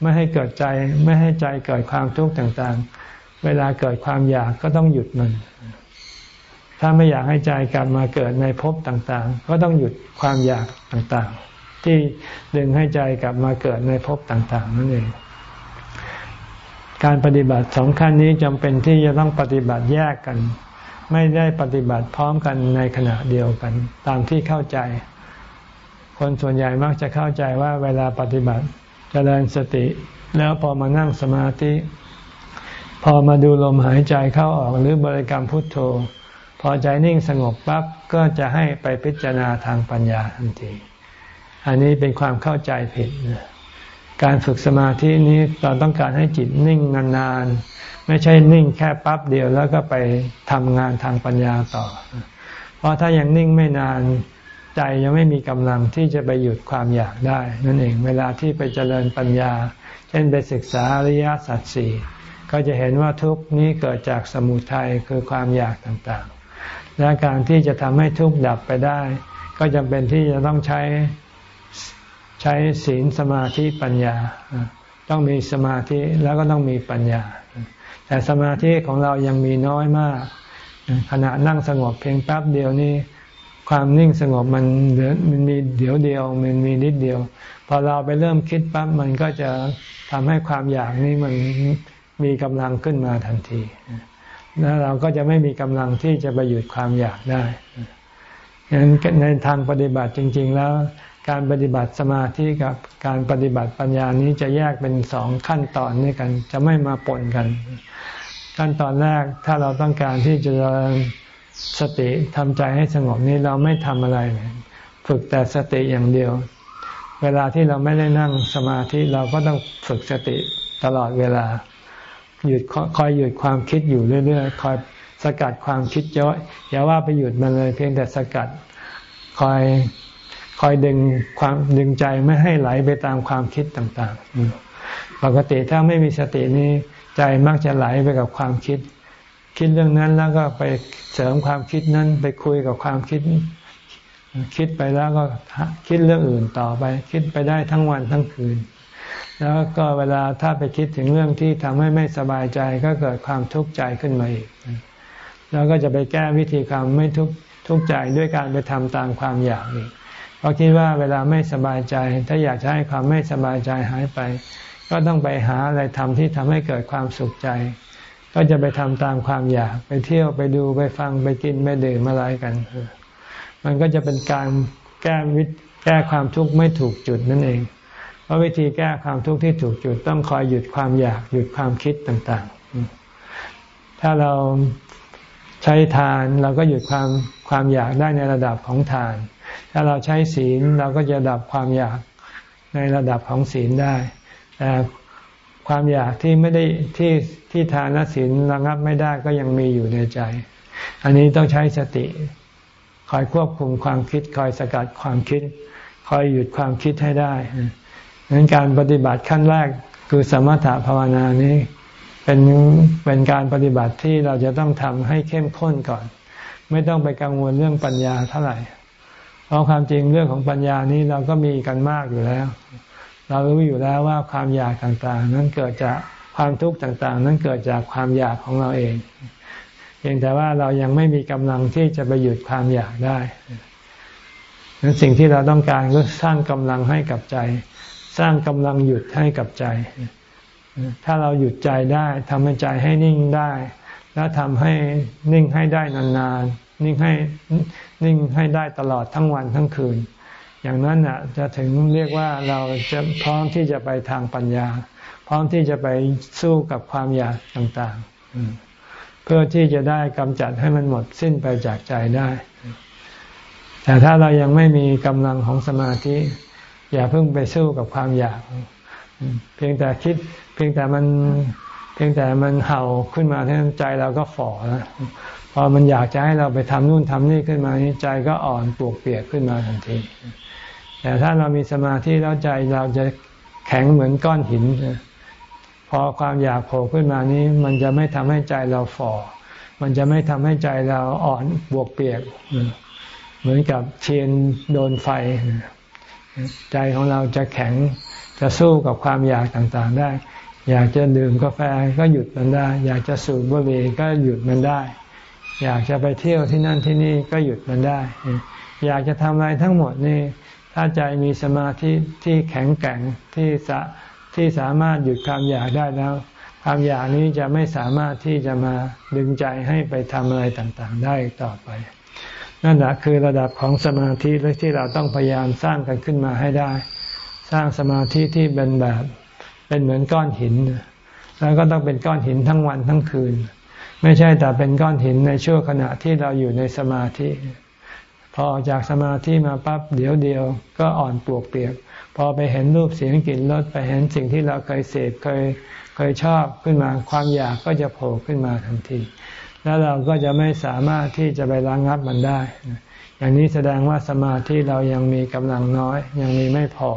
ไม่ให้เกิดใจไม่ให้ใจเกิดความทุกข์ต่างๆ เวลาเกิดความอยากก็ต้องหยุดมัน ถ้าไม่อยากให้ใจกลับมาเกิดในภพต่างๆ ก็ต้องหยุดความอยากต่างๆ ที่ดึงให้ใจกลับมาเกิดในภพต่างๆนั่นเองการปฏิบัติสองขั้นนี้จำเป็นที่จะต้องปฏิบัติแยกกัน ไม่ได้ปฏิบัติพร้อมกันในขณะเดียวกัน ตามที่เข้าใจ คนส่วนใหญ่มักจะเข้าใจว่าเวลาปฏิบัติ เจริญสติ แล้วพอมานั่งสมาธิ พอมาดูลมหายใจเข้าออกหรือบริกรรมพุทโธ พอใจนิ่งสงบปั๊บก็จะให้ไปพิจารณาทางปัญญาทันที อันนี้เป็นความเข้าใจผิดการฝึกสมาธินี้เราต้องการให้จิตนิ่งนานๆ ไม่ใช่นิ่งแค่ปั๊บเดียวแล้วก็ไปทำงานทางปัญญาต่อ เพราะถ้ายังนิ่งไม่นาน ใจยังไม่มีกำลังที่จะไปหยุดความอยากได้ นั่นเองเวลาที่ไปเจริญปัญญา เช่นไปศึกษาอริยสัจสี่ก็จะเห็นว่าทุกนี้เกิดจากสมุทัยคือความอยากต่างๆ และการที่จะทำให้ทุกข์ดับไปได้ ก็จำเป็นที่จะต้องใช้ใช้ศีลสมาธิปัญญา ต้องมีสมาธิแล้วก็ต้องมีปัญญา แต่สมาธิของเรายังมีน้อยมาก ขณะนั่งสงบเพียงแป๊บเดียวนี้ ความนิ่งสงบมันเหลือมันมีเดี๋ยวเดียว มันมีนิดเดียว พอเราไปเริ่มคิดปั๊บมันก็จะทำให้ความอยากนี้มันมีกำลังขึ้นมาทันที แล้วเราก็จะไม่มีกำลังที่จะไปหยุดความอยากได้ฉะนั้นในทางปฏิบัติจริง ๆ แล้ว การปฏิบัติสมาธิกับการปฏิบัติปัญญานี้จะแยกเป็นสองขั้นตอนนี้กัน จะไม่มาปนกัน ขั้นตอนแรกถ้าเราต้องการที่จะ สติทำใจให้สงบนี้เราไม่ทำอะไรเลยฝึกแต่สติอย่างเดียว เวลาที่เราไม่ได้นั่งสมาธิเราก็ต้องฝึกสติตลอดเวลา หยุดคอยหยุดความคิดอยู่เรื่อยๆ คอยสกัดความคิดเยอะอย่าว่าไปหยุดมันเลยเพียงแต่สกัดคอยคอยดึงความดึงใจไม่ให้ไหลไปตามความคิดต่าง ๆ ปกติถ้าไม่มีสตินี้ใจมักจะไหลไปกับความคิด คิดเรื่องนั้นแล้วก็ไปเสริมความคิดนั้นไปคุยกับความคิด คิดไปแล้วก็คิดเรื่องอื่นต่อไป คิดไปได้ทั้งวันทั้งคืน แล้วก็เวลาถ้าไปคิดถึงเรื่องที่ทำให้ไม่สบายใจก็เกิดความทุกข์ใจขึ้นมาอีก แล้วก็จะไปแก้วิธีความไม่ทุกข์ทุกข์ใจด้วยการไปทำตามความอยากอีกเพราะคิดว่าเวลาไม่สบายใจ ถ้าอยากจะให้ความไม่สบายใจหายไป ก็ต้องไปหาอะไรทำที่ทำให้เกิดความสุขใจ ก็จะไปทำตามความอยากไปเที่ยวไปดูไปฟังไปกินไปดื่มอะไรกัน มันก็จะเป็นการแก้วิแก้ความทุกข์ไม่ถูกจุดนั่นเอง เพราะวิธีแก้ความทุกข์ที่ถูกจุด ต้องคอยหยุดความอยากหยุดความคิดต่างๆ ถ้าเราใช้ทานเราก็หยุดความความอยากได้ในระดับของทาน ถ้าเราใช้ศีลเราก็จะดับความอยากในระดับของศีลได้แต่ ความอยากที่ไม่ได้ที่ที่ทานะศีลระงับไม่ได้ก็ยังมีอยู่ในใจ อันนี้ต้องใช้สติ คอยควบคุมความคิด คอยสกัดความคิด คอยหยุดความคิดให้ได้ดังนั้นการปฏิบัติขั้นแรกคือสมถะภาวนานี้เป็นเป็นการปฏิบัติที่เราจะต้องทำให้เข้มข้นก่อน ไม่ต้องไปกังวลเรื่องปัญญาเท่าไหร่ เพราะความจริงเรื่องของปัญญานี้เราก็มีกันมากอยู่แล้ว เรารู้อยู่แล้วว่าความอยากต่างๆ นั้นเกิดจากความทุกข์ต่างๆ นั้นเกิดจากความอยากของเราเองเพียงแต่ว่าเรายังไม่มีกำลังที่จะไปหยุดความอยากได้นั้นสิ่งที่เราต้องการก็สร้างกำลังให้กับใจ สร้างกำลังหยุดให้กับใจ ถ้าเราหยุดใจได้ทำให้ใจให้นิ่งได้ แล้วทำให้นิ่งให้ได้นานๆ นิ่งให้นิ่งให้ได้ตลอดทั้งวันทั้งคืน อย่างนั้นอะจะถึงเรียกว่าเราจะพร้อมที่จะไปทางปัญญา พร้อมที่จะไปสู้กับความอยากต่างๆ เพื่อที่จะได้กำจัดให้มันหมดสิ้นไปจากใจได้ แต่ถ้าเรายังไม่มีกำลังของสมาธิ อย่าเพิ่งไปสู้กับความอยาก เพียงแต่คิด เพียงแต่มันเพียงแต่มันเห่าขึ้นมาที่ใจเราก็ฝ่อแล้วพอมันอยากจะให้เราไปทำนู่นทำนี่ขึ้นมาใจก็อ่อนปวกเปียกขึ้นมาทันที แต่ถ้าเรามีสมาธิแล้วใจเราจะแข็งเหมือนก้อนหิน พอความอยากโผล่ขึ้นมานี้ มันจะไม่ทำให้ใจเราฝ่อ มันจะไม่ทำให้ใจเราอ่อนบวกเปียก เหมือนกับเชียนโดนไฟ ใจของเราจะแข็งจะสู้กับความอยากต่างๆได้ อยากจะดื่มกาแฟก็หยุดมันได้ อยากจะสูบบุหรี่ก็หยุดมันได้ อยากจะไปเที่ยวที่นั่นที่นี่ก็หยุดมันได้ อยากจะทำอะไรทั้งหมดนี่ ถ้าใจมีสมาธิที่แข็งแกร่งที่สะที่สามารถหยุดความอยากได้แล้ว ความอยากนี้จะไม่สามารถที่จะมาดึงใจให้ไปทำอะไรต่างๆ ได้ต่อไป นั่นแหละคือระดับของสมาธิที่เราต้องพยายามสร้างกันขึ้นมาให้ได้ สร้างสมาธิที่เป็นแบบเป็นเหมือนก้อนหิน แล้วก็ต้องเป็นก้อนหินทั้งวันทั้งคืน ไม่ใช่แต่เป็นก้อนหินในช่วงขณะที่เราอยู่ในสมาธิ พอออกจากสมาธิมาปั๊บเดี๋ยวเดียวก็อ่อนปวกเปียก พอไปเห็นรูปเสียงกลิ่นรสไปเห็นสิ่งที่เราเคยเสพเคยเคยชอบขึ้นมาความอยากก็จะโผล่ขึ้นมาทันที แล้วเราก็จะไม่สามารถที่จะไประงับมันได้ อย่างนี้แสดงว่าสมาธิเรายังมีกำลังน้อย ยังมีไม่พอ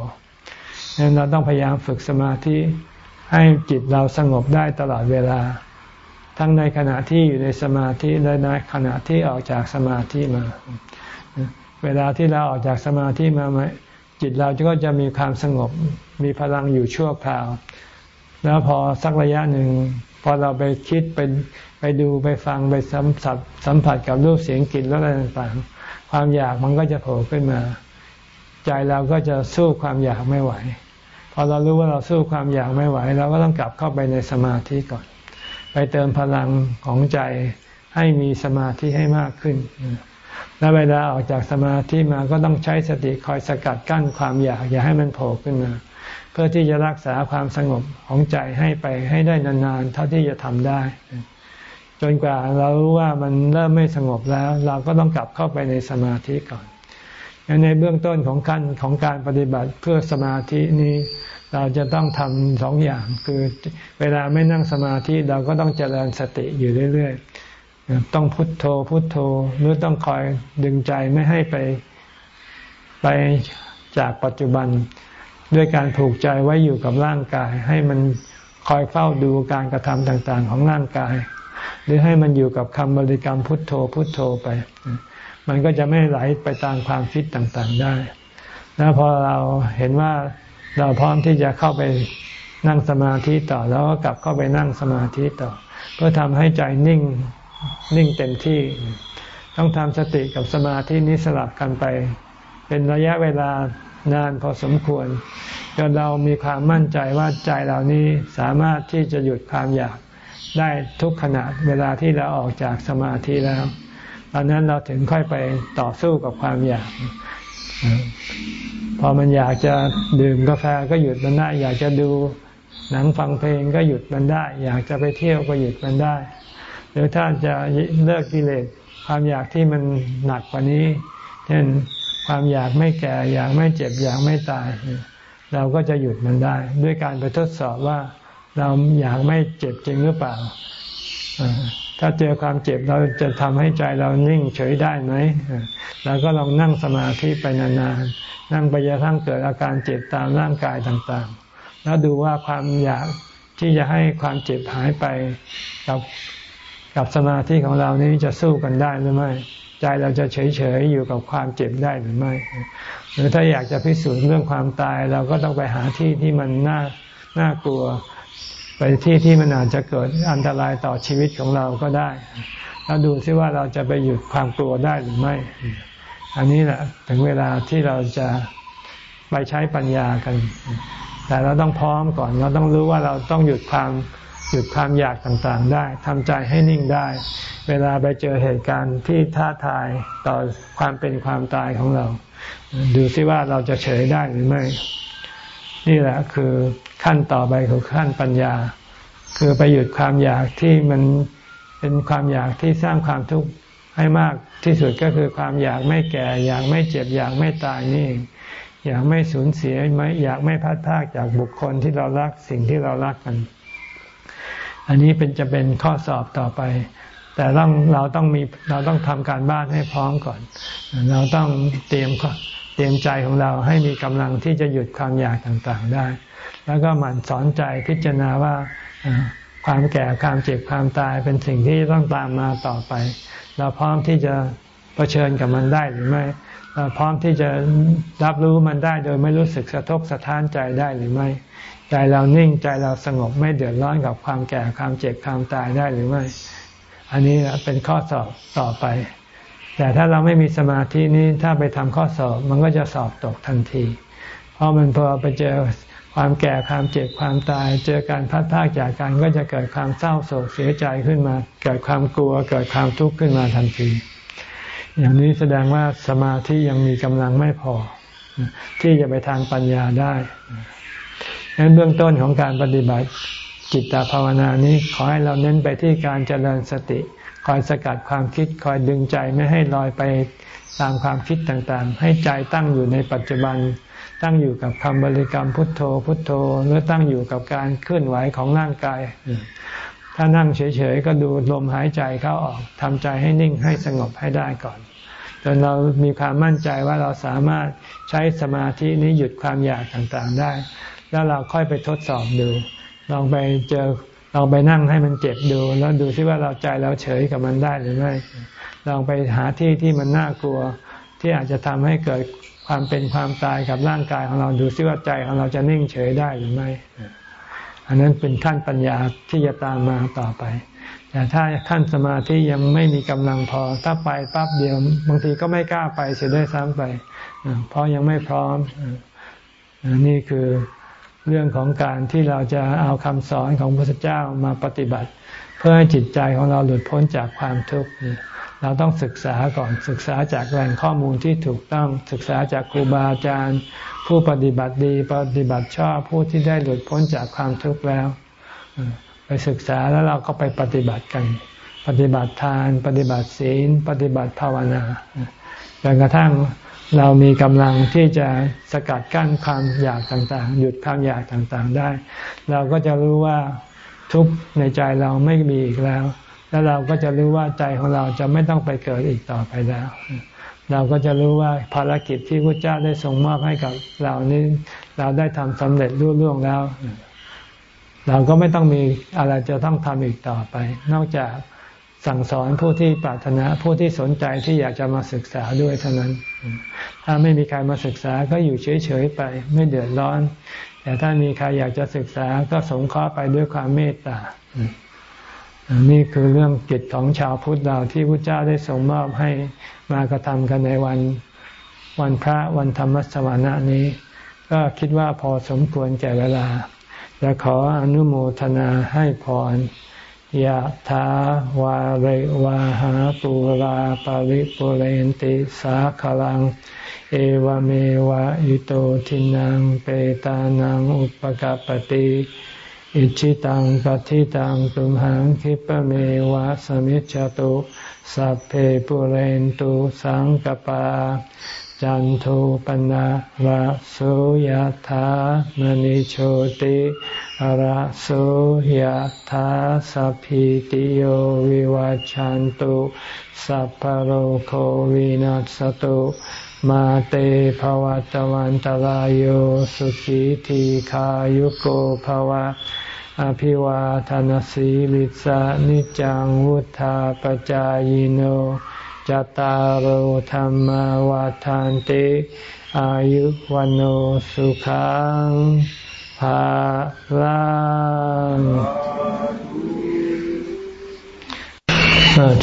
ดังนั้นเราต้องพยายามฝึกสมาธิให้จิตเราสงบได้ตลอดเวลา ทั้งในขณะที่อยู่ในสมาธิและในขณะที่ออกจากสมาธิมา เวลาที่เราออกจากสมาธิมาจิตเราก็จะมีความสงบ มีพลังอยู่ชั่วคราว แล้วพอสักระยะหนึ่งพอเราไปคิดไปไปดูไปฟังไปสัมผัสสัมผัสกับรูปเสียงกลิ่นแล้วอะไรต่างๆ ความอยากมันก็จะโผล่ขึ้นมา ใจเราก็จะสู้ความอยากไม่ไหว พอเรารู้ว่าเราสู้ความอยากไม่ไหว เราก็ต้องกลับเข้าไปในสมาธิก่อน ไปเติมพลังของใจให้มีสมาธิให้มากขึ้น แล้วเวลาออกจากสมาธิมาก็ต้องใช้สติคอยสกัดกั้นความอยาก อย่าให้มันโผล่ขึ้นมา เพื่อที่จะรักษาความสงบของใจให้ไปให้ได้นานๆ เท่าที่จะทำได้ จนกว่าเรารู้ว่ามันเริ่มไม่สงบแล้ว เราก็ต้องกลับเข้าไปในสมาธิก่อนในเบื้องต้นของขั้นของการปฏิบัติเพื่อสมาธินี้เราจะต้องทำสองอย่าง คือเวลาไม่นั่งสมาธิเราก็ต้องเจริญสติอยู่เรื่อยๆ ต้องพุทโธพุทโธหรือต้องคอยดึงใจไม่ให้ไปไปจากปัจจุบัน ด้วยการผูกใจไว้อยู่กับร่างกาย ให้มันคอยเฝ้าดูการกระทำต่าง ๆ ของร่างกาย หรือให้มันอยู่กับคำบริกรรมพุทโธพุทโธไป มันก็จะไม่ไหลไปตามความคิดต่างๆได้ แล้วพอเราเห็นว่าเราพร้อมที่จะเข้าไปนั่งสมาธิต่อแล้วก็กลับเข้าไปนั่งสมาธิต่อ เพื่อทำให้ใจนิ่ง นิ่งเต็มที่ ต้องทำสติกับสมาธินี้สลับกันไป เป็นระยะเวลานานพอสมควรจนเรามีความมั่นใจว่าใจเรานี้สามารถที่จะหยุดความอยากได้ทุกขณะเวลาที่เราออกจากสมาธิแล้ว ตอนนั้นเราถึงค่อยไปต่อสู้กับความอยากพอมันอยากจะดื่มกาแฟก็หยุดมันได้ อยากจะดูหนังฟังเพลงก็หยุดมันได้ อยากจะไปเที่ยวก็หยุดมันได้ รือถ้าจะเลิกกิเลสความอยากที่มันหนักกว่านี้ เช่นความอยากไม่แก่อยากไม่เจ็บอยากไม่ตาย เราก็จะหยุดมันได้ ด้วยการไปทดสอบว่าเราอยากไม่เจ็บจริงหรือเปล่า ถ้าเจอความเจ็บเราจะทำให้ใจเรานิ่งเฉยได้ไหมเราก็ลองนั่งสมาธิไปนานๆ นั่งไปจนทั้งเกิดอาการเจ็บตามร่างกายต่างๆ แล้วดูว่าความอยากที่จะให้ความเจ็บหายไปกับ กับสมาธิของเรานี้จะสู้กันได้หรือไม่ใจเราจะเฉยๆอยู่กับความเจ็บได้หรือไม่ หรือถ้าอยากจะพิสูจน์เรื่องความตาย เราก็ต้องไปหาที่ที่มันน่าน่ากลัว ไปที่ที่มันอาจจะเกิดอันตรายต่อชีวิตของเราก็ได้แล้วดูซิว่าเราจะไปหยุดความกลัวได้หรือไม่ อันนี้แหละถึงเวลาที่เราจะไปใช้ปัญญากัน แต่เราต้องพร้อมก่อน เราต้องรู้ว่าเราต้องหยุดความ หยุดความอยากต่างๆได้ทำใจให้นิ่งได้ เวลาไปเจอเหตุการณ์ที่ท้าทายต่อความเป็นความตายของเรา ดูซิว่าเราจะเฉยได้หรือไม่ นี่แหละคือขั้นต่อไปของขั้นปัญญา คือไปหยุดความอยากที่มันเป็นความอยากที่สร้างความทุกข์ให้มากที่สุดก็คือความอยากไม่แก่ อยากไม่เจ็บ อยากไม่ตายนี่อยากไม่สูญเสียไม่อยากไม่พัดพากจากบุคคลที่เรารักสิ่งที่เรารักกัน อันนี้เป็นจะเป็นข้อสอบต่อไป แต่ต้องเราต้องมีเราต้องทำการบ้านให้พร้อมก่อน เราต้องเตรียมเตรียมใจของเราให้มีกำลังที่จะหยุดความอยากต่างๆได้ แล้วก็หมั่นสอนใจพิจารณาว่าความแก่ความเจ็บความตายเป็นสิ่งที่ต้องตามมาต่อไป เราพร้อมที่จะะเผชิญกับมันได้หรือไม่เราพร้อมที่จะรับรู้มันได้โดยไม่รู้สึกสะทกสะท้านใจได้หรือไม่ ใจเรานิ่งใจเราสงบไม่เดือดร้อนกับความแก่ความเจ็บความตายได้หรือไม่ อันนี้เป็นข้อสอบต่อไป แต่ถ้าเราไม่มีสมาธินี้ถ้าไปทำข้อสอบมันก็จะสอบตกทันที เพราะมันพอไปเจอความแก่ความเจ็บความตาย เจอการพัดพากจากกันก็จะเกิดความเศร้าโศกเสียใจขึ้นมา เกิดความกลัว เกิดความทุกข์ขึ้นมาทันที อย่างนี้แสดงว่าสมาธิยังมีกำลังไม่พอ ที่จะไปทางปัญญาได้ นั้นเบื้องต้นของการปฏิบัติจิตตภาวนานี้ขอให้เราเน้นไปที่การเจริญสติ คอยสกัดความคิดคอยดึงใจไม่ให้ลอยไปตามความคิดต่างๆ ให้ใจตั้งอยู่ในปัจจุบัน ตั้งอยู่กับคำบริกรรมพุทโธ พุทโธหรือตั้งอยู่กับการเคลื่อนไหวของร่างกาย ถ้านั่งเฉยๆก็ดูลมหายใจเข้าออกทำใจให้นิ่งให้สงบให้ได้ก่อนจนเรามีความมั่นใจว่าเราสามารถใช้สมาธินี้หยุดความอยากต่างๆได้ แล้วเราค่อยไปทดสอบดู ลองไปเจอลองไปนั่งให้มันเจ็บดู แล้วดูซิว่าเราใจเราเฉยกับมันได้หรือไม่ ลองไปหาที่ที่มันน่ากลัว ที่อาจจะทำให้เกิดความเป็นความตายกับร่างกายของเราดูซิว่าใจของเราจะนิ่งเฉยได้หรือไม่ อันนั้นเป็นขั้นปัญญาที่จะตามมาต่อไป แต่ถ้าขั้นสมาธิยังไม่มีกำลังพอ ถ้าไปปั๊บเดียว บางทีก็ไม่กล้าไปเสียด้วยซ้ำไป เพราะยังไม่พร้อมนี่คือ เรื่องของการที่เราจะเอาคำสอนของพระพุทธเจ้ามาปฏิบัติ เพื่อให้จิตใจของเราหลุดพ้นจากความทุกข์เราต้องศึกษาก่อนศึกษาจากแหล่งข้อมูลที่ถูกต้องศึกษาจากครูบาอาจารย์ ผู้ปฏิบัติดีปฏิบัติชอบผู้ที่ได้หลุดพ้นจากความทุกข์แล้ว ไปศึกษาแล้วเราก็ไปปฏิบัติกัน ปฏิบัติทาน ปฏิบัติศีล ปฏิบัติภาวนาจนกระทั่ง เรามีกำลังที่จะสกัดกั้นความอยากต่างๆ หยุดความอยากต่างๆได้ เราก็จะรู้ว่าทุกข์ในใจเราไม่มีอีกแล้ว แล้วเราก็จะรู้ว่าใจของเราจะไม่ต้องไปเกิดอีกต่อไปแล้ว เราก็จะรู้ว่าภารกิจที่พระเจ้าได้ทรงมอบให้กับเรานี้ เราได้ทำสำเร็จรุ่ล่วงแล้ว เราก็ไม่ต้องมีอะไรจะต้องทำอีกต่อไป นอกจากสั่งสอนผู้ที่ปรารถนาผู้ที่สนใจที่อยากจะมาศึกษาด้วยเท่านั้น ถ้าไม่มีใครมาศึกษาก็อยู่เฉยๆไป ไม่เดือดร้อน แต่ถ้ามีใครอยากจะศึกษาก็สงเคราะห์ไปด้วยความเมตตา นี่คือเรื่องกิจของชาวพุทธเราที่พระเจ้าได้ทรงมอบให้มากระทำกันในวันวันพระวันธรรมสวนานี้ ก็คิดว่าพอสมควรแก่เวลาจะขออนุโมทนาให้พร ยะถาวาริวาหาปุราปาริปุเรนติสาขลัง เอวเมวะอิโตทินังเปตานังอุปกปติอิชิตังปฏิตังตุมหังคิปเมวะสมิจจตุสัพเพปุเรนตุสังกปา จันโทปนะระโสยธามณิโชติระโสยธาสัพพิติโยวิวัจจันตุสัพพโรโควินัสตุมาเตภวัตวันตรโยสุขีทีขายุโกภวะ อภิวาทานสีลิสานิจังวุธาปจายโน จตารโหธรรมวาทานติอายุวันโอสุขังภาลัง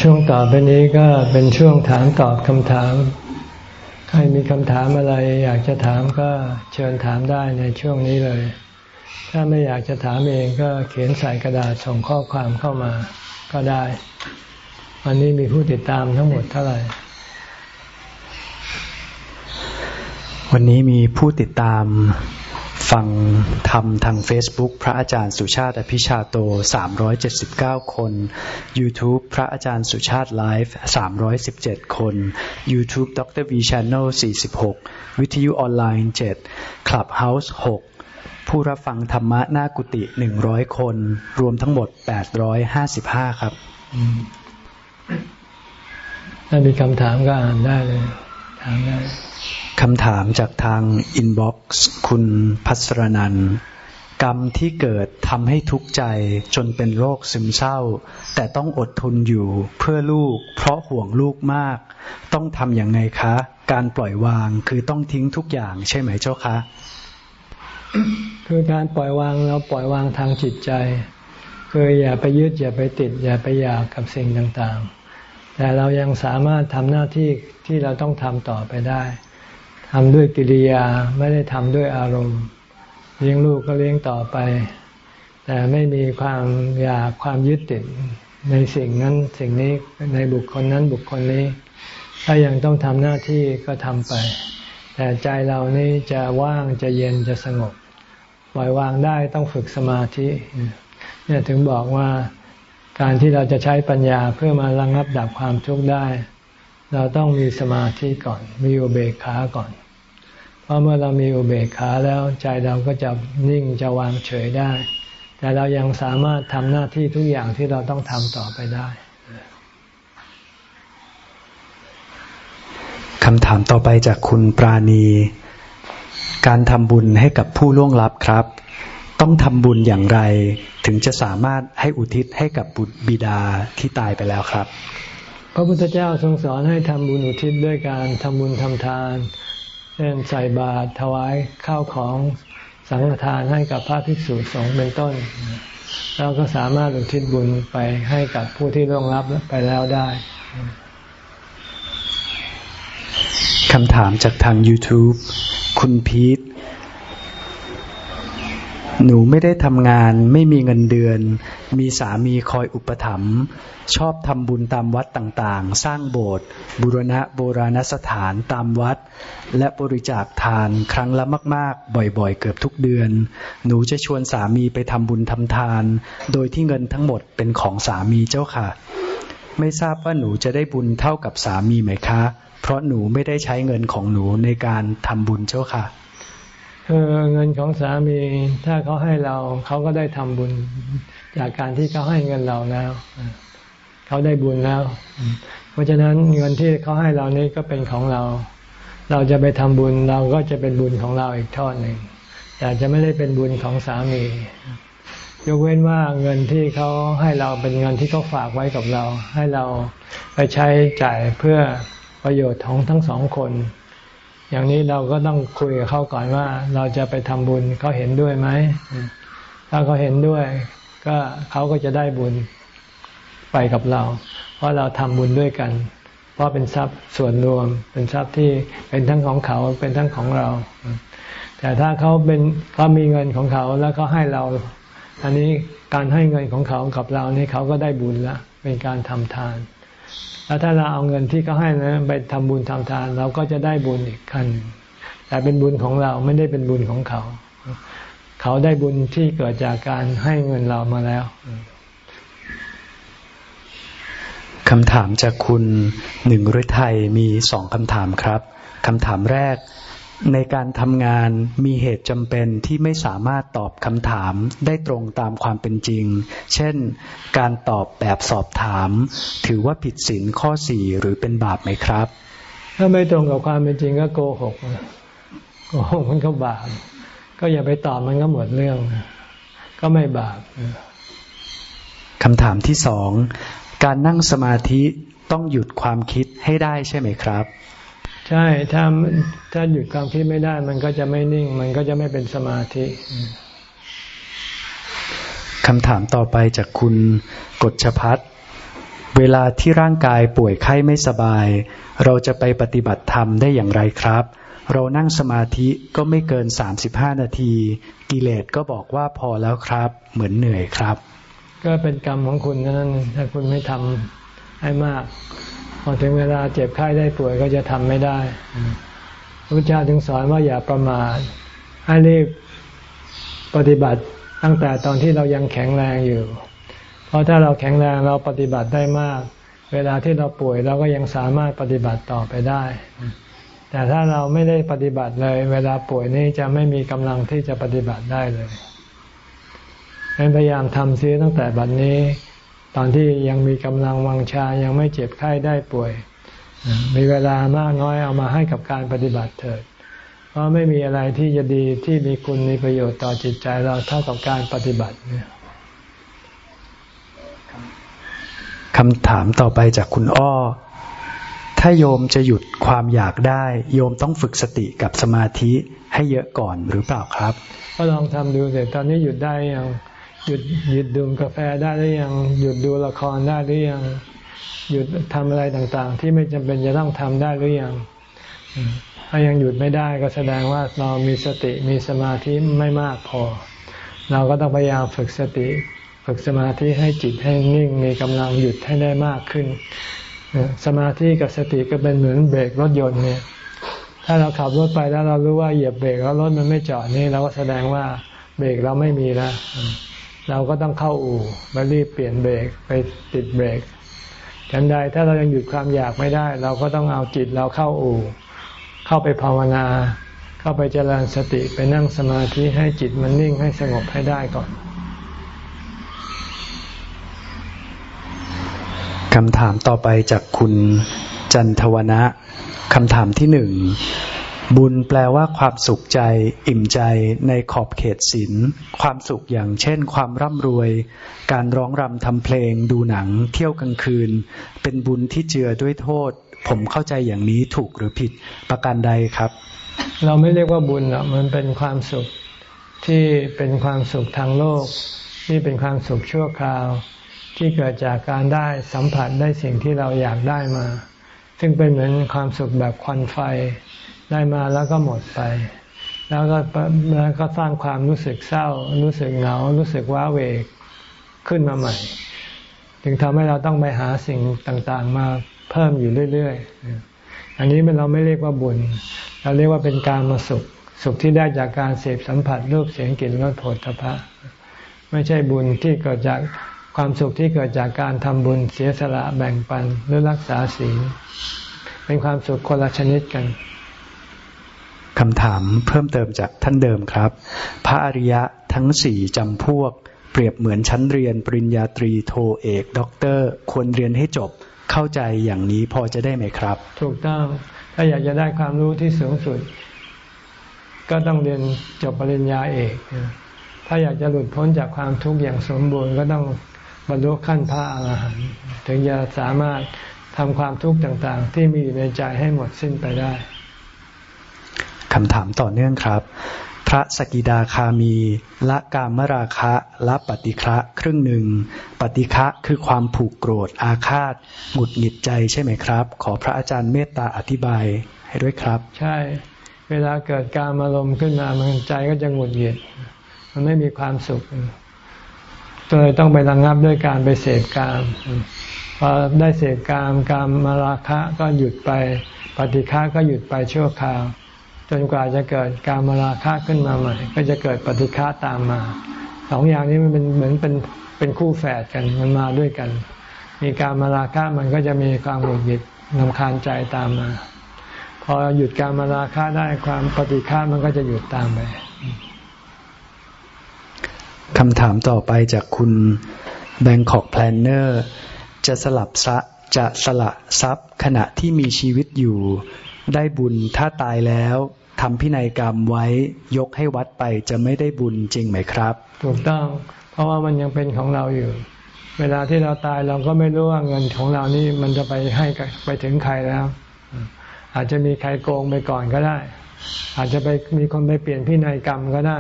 ช่วงต่อไปนี้ก็เป็นช่วงถามตอบคำถาม ใครมีคำถามอะไรอยากจะถามก็เชิญถามได้ในช่วงนี้เลย ถ้าไม่อยากจะถามเองก็เขียนใส่กระดาษส่งข้อความเข้ามาก็ได้ วันนี้มีผู้ติดตามทั้งหมดเท่าไหร่ วันนี้มีผู้ติดตามฟังธรรมทาง Facebook พระอาจารย์สุชาติอภิชาโต 379 คน YouTube พระอาจารย์สุชาติไลฟ์ 317 คน YouTube ดร V Channel 46 วิทยุออนไลน์ 7 Clubhouse 6 ผู้รับฟังธรรมะหน้ากุฏิหนึ่งร้อยคน รวมทั้งหมดแปดร้อยห้าสิบห้าครับ ถ้ามีคำถามก็อ่านได้เลย ถามได้คำถามจากทาง inbox คุณพัสรนันกรรมที่เกิดทำให้ทุกข์ใจจนเป็นโรคซึมเศร้า แต่ต้องอดทนอยู่เพื่อลูก เพราะห่วงลูกมาก ต้องทำอย่างไงคะ การปล่อยวางคือต้องทิ้งทุกอย่างใช่ไหมเจ้าคะ คือการปล่อยวางเราปล่อยวางทางจิตใจ คืออย่าไปยึดอย่าไปติด อย่าไปอยากกับสิ่งต่างๆ แต่เรายังสามารถทำหน้าที่ที่เราต้องทำต่อไปได้ทำด้วยกิริยาไม่ได้ทำด้วยอารมณ์ เลี้ยงลูกก็เลี้ยงต่อไป แต่ไม่มีความอยากความยึดติดในสิ่งนั้นสิ่งนี้ในบุคคลนั้นบุคคลนี้ ถ้ายังต้องทำหน้าที่ก็ทำไป แต่ใจเรานี้จะว่างจะเย็นจะสงบ ปล่อยวางได้ต้องฝึกสมาธิเนี่ยถึงบอกว่า การที่เราจะใช้ปัญญาเพื่อมาระงับดับความทุกข์ได้ เราต้องมีสมาธิก่อน มีอุเบกขาก่อน เพราะเมื่อเรามีอุเบกขาแล้วใจเราก็จะนิ่งจะวางเฉยได้ แต่เรายังสามารถทำหน้าที่ทุกอย่างที่เราต้องทำต่อไปได้คำถามต่อไปจากคุณปราณี การทำบุญให้กับผู้ล่วงลับครับ ต้องทำบุญอย่างไร ถึงจะสามารถให้อุทิศให้กับบุตรบิดาที่ตายไปแล้วครับ พระพุทธเจ้าทรงสอนให้ทำบุญอุทิศด้วยการทำบุญทำทานเช่นใส่บาตรถวายข้าวของสังฆทานให้กับพระภิกษุสงฆ์เป็นต้น เราก็สามารถอุทิศบุญไปให้กับผู้ที่ล่วงลับไปแล้วได้คำถามจากทาง YouTube คุณพีท หนูไม่ได้ทำงานไม่มีเงินเดือน มีสามีคอยอุปถัมภ์ชอบทำบุญตามวัดต่างๆ สร้างโบสถ์บุรณะโบราณสถานตามวัด และบริจาคทานครั้งละมาก ๆ บ่อยๆ เกือบทุกเดือน หนูจะชวนสามีไปทำบุญทำทาน โดยที่เงินทั้งหมดเป็นของสามีเจ้าค่ะ ไม่ทราบว่าหนูจะได้บุญเท่ากับสามีไหมคะ เพราะหนูไม่ได้ใช้เงินของหนูในการทำบุญเจ้าค่ะ คือเงินของสามีถ้าเขาให้เราเขาก็ได้ทำบุญ จากการที่เขาให้เงินเราแล้วเขาได้บุญแล้ว เพราะฉะนั้นเงินที่เขาให้เรานี้ก็เป็นของเรา เราจะไปทำบุญเราก็จะเป็นบุญของเราอีกทอดหนึ่งแต่จะไม่ได้เป็นบุญของสามี ยกเว้นว่าเงินที่เขาให้เราเป็นเงินที่เขาฝากไว้กับเรา ให้เราไปใช้จ่ายเพื่อประโยชน์ของทั้งสองคน อย่างนี้เราก็ต้องคุยกับเขาก่อนว่าเราจะไปทำบุญเขาเห็นด้วยไหม ถ้าเขาเห็นด้วย ก็เขาก็จะได้บุญไปกับเรา เพราะเราทำบุญด้วยกัน เพราะเป็นทรัพย์ส่วนรวม เป็นทรัพย์ที่เป็นทั้งของเขาเป็นทั้งของเรา แต่ถ้าเขาเป็นเขามีเงินของเขาแล้วเขาให้เรา อันนี้การให้เงินของเขากับเรานี่เขาก็ได้บุญละเป็นการทำทาน แล้วถ้าเราเอาเงินที่เขาให้นะไปทำบุญทำทาน เราก็จะได้บุญอีกขั้นแต่เป็นบุญของเราไม่ได้เป็นบุญของเขา เขาได้บุญที่เกิดจากการให้เงินเรามาแล้วคำถามจากคุณหนึ่งฤทัยมีสองคำถามครับคำถามแรก ในการทำงานมีเหตุจำเป็นที่ไม่สามารถตอบคำถามได้ตรงตามความเป็นจริง เช่น การตอบแบบสอบถาม ถือว่าผิดศีลข้อสี่หรือเป็นบาปไหมครับ ถ้าไม่ตรงกับความเป็นจริงก็โกหกโกหกมันก็บาป ก็อย่าไปตอบมันก็หมดเรื่อง ก็ไม่บาปคำถามที่สอง การนั่งสมาธิต้องหยุดความคิดให้ได้ใช่ไหมครับ ใช่ถ้าถ้าหยุดความคิดไม่ได้ มันก็จะไม่นิ่ง มันก็จะไม่เป็นสมาธิคำถามต่อไปจากคุณกฎชพัฒเวลาที่ร่างกายป่วยไข้ไม่สบาย เราจะไปปฏิบัติธรรมได้อย่างไรครับ เรานั่งสมาธิก็ไม่เกินสามสิบห้านาที กิเลสก็บอกว่าพอแล้วครับ เหมือนเหนื่อยครับ ก็เป็นกรรมของคุณนั้นถ้าคุณไม่ทำให้มาก พอถึงเวลาเจ็บไข้ได้ป่วยก็จะทำไม่ได้พระพุทธเจ้าถึงสอนว่าอย่าประมาทให้รีบปฏิบัติตั้งแต่ตอนที่เรายังแข็งแรงอยู่ เพราะถ้าเราแข็งแรงเราปฏิบัติได้มาก เวลาที่เราป่วยเราก็ยังสามารถปฏิบัติต่อไปได้ แต่ถ้าเราไม่ได้ปฏิบัติเลย เวลาป่วยนี่จะไม่มีกำลังที่จะปฏิบัติได้เลยพยายามทำซีตั้งแต่บัดนนี้ ตอนที่ยังมีกำลังวังชายังไม่เจ็บไข้ได้ป่วย มีเวลามากน้อยเอามาให้กับการปฏิบัติเถิด เพราะไม่มีอะไรที่จะดีที่มีคุณมีประโยชน์ต่อจิตใจเราเท่ากับการปฏิบัติเนี่ยคำถามต่อไปจากคุณอ้อ ถ้าโยมจะหยุดความอยากได้ โยมต้องฝึกสติกับสมาธิให้เยอะก่อนหรือเปล่าครับ ก็ลองทำดูเสร็จตอนนี้หยุดได้ยัง หยุดหยุดดื่มกาแฟได้หรือยัง หยุดดูละครได้หรือยัง หยุดทำอะไรต่างๆ ที่ไม่จำเป็นจะต้องทำได้หรือยัง ถ้ายังหยุดไม่ได้ก็แสดงว่าเรามีสติมีสมาธิไม่มากพอ เราก็ต้องพยายามฝึกสติ ฝึกสมาธิให้จิตให้นิ่งมีกำลังหยุดให้ได้มากขึ้น สมาธิกับสติก็เป็นเหมือนเบรกรถยนต์เนี่ย ถ้าเราขับรถไปแล้วเรารู้ว่าเหยียบเบรกแล้วรถมันไม่จอดนี่เราก็แสดงว่าเบรกเราไม่มีแล้ว เราก็ต้องเข้าอู่มารีบเปลี่ยนเบรกไปติดเบรกฉันใดถ้าเรายังหยุดความอยากไม่ได้ เราก็ต้องเอาจิตเราเข้าอู่ เข้าไปภาวนา เข้าไปเจริญสติไปนั่งสมาธิให้จิตมันนิ่งให้สงบให้ได้ก่อนคำถามต่อไปจากคุณจันทวนะคำถามที่หนึ่ง บุญแปลว่าความสุขใจ อิ่มใจในขอบเขตศีลความสุขอย่างเช่น ความร่ำรวย การร้องรำทำเพลง ดูหนัง เที่ยวกลางคืน เป็นบุญที่เจือด้วยโทษ ผมเข้าใจอย่างนี้ถูกหรือผิดประการใดครับ เราไม่เรียกว่าบุญหรอกมันเป็นความสุขที่เป็นความสุขทางโลก ที่เป็นความสุขชั่วคราว ที่เกิดจากการได้สัมผัสได้สิ่งที่เราอยากได้มา ซึ่งเป็นเหมือนความสุขแบบควันไฟ ได้มาแล้วก็หมดไป แล้วก็แล้วก็สร้างความรู้สึกเศร้า รู้สึกเหงา รู้สึกว้าเหวขึ้นมาใหม่ จึงทำให้เราต้องไปหาสิ่งต่างๆ มาเพิ่มอยู่เรื่อยๆ อันนี้เราไม่เรียกว่าบุญ เราเรียกว่าเป็นการมาสุข สุขที่ได้จากการเสพสัมผัสรูปเสียงกลิ่นรสโผฏฐัพพะไม่ใช่บุญที่เกิดจากความสุขที่เกิดจากการทำบุญเสียสละแบ่งปันหรือรักษาศีลเป็นความสุขคนละชนิดกันคำถามเพิ่มเติมจากท่านเดิมครับ พระอริยะทั้งสี่จำพวก เปรียบเหมือนชั้นเรียนปริญญาตรีโทเอกด็อกเตอร์ ควรเรียนให้จบเข้าใจอย่างนี้พอจะได้ไหมครับ ถูกต้องถ้าอยากจะได้ความรู้ที่สูงสุด ก็ต้องเรียนจบปริญญาเอกถ้าอยากจะหลุดพ้นจากความทุกข์อย่างสมบูรณ์ก็ต้องบรรลุขั้นพระอรหันต์ถึงจะสามารถทำความทุกข์ต่างๆ ที่มีอยู่ในใจให้หมดสิ้นไปได้ คำถามต่อเนื่องครับ พระสกิดาคามีละกามราคะละปฏิฆะครึ่งหนึ่ง ปฏิฆะคือความผูกโกรธอาฆาตหงุดหงิดใจใช่ไหมครับ ขอพระอาจารย์เมตตาอธิบายให้ด้วยครับ ใช่ เวลาเกิดการอารมณ์ขึ้นมามันใจก็จะหงุดหงิด มันไม่มีความสุขก็เลยต้องไประงับด้วยการไปเสพกามพอได้เสพกามกามมาราคะก็หยุดไป ปฏิฆะก็หยุดไปชั่วคราว จนกว่าจะเกิดการมาราคะขึ้นมาใหม่ ก็จะเกิดปฏิฆะตามมาสองอย่างนี้มันเป็นเหมือนเป็นเป็นคู่แฝดกันมันมาด้วยกัน มีการมาราคะมันก็จะมีความหงุดหงิดรำคาญใจตามมา พอหยุดการมาราคะได้ความปฏิฆะมันก็จะหยุดตามไปคำถามต่อไปจากคุณ Bangkok Planner จะสลับซะจะสละทรัพย์ขณะที่มีชีวิตอยู่ ได้บุญถ้าตายแล้วทำพินัยกรรมไว้ยกให้วัดไปจะไม่ได้บุญจริงไหมครับ ถูกต้อง เพราะว่ามันยังเป็นของเราอยู่ เวลาที่เราตายเราก็ไม่รู้ว่าเงินของเรานี่มันจะไปให้ไปถึงใครแล้ว อาจจะมีใครโกงไปก่อนก็ได้ อาจจะไปมีคนไปเปลี่ยนพินัยกรรมก็ได้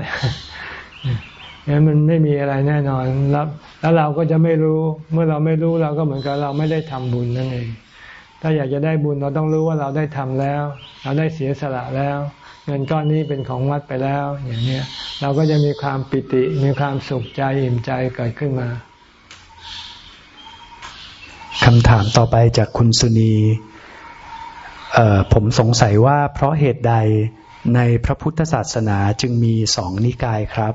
งั้นมันไม่มีอะไรแน่นอนแล้วแล้วเราก็จะไม่รู้ เมื่อเราไม่รู้เราก็เหมือนกับเราไม่ได้ทำบุญนั่นเอง ถ้าอยากจะได้บุญเราต้องรู้ว่าเราได้ทำแล้ว เราได้เสียสละแล้ว เงินก้อนนี้เป็นของวัดไปแล้ว อย่างนี้เราก็จะมีความปิติมีความสุขใจอิ่มใจเกิดขึ้นมาคำถามต่อไปจากคุณสุนีผมสงสัยว่าเพราะเหตุใดในพระพุทธศาสนาจึงมีสองนิกายครับ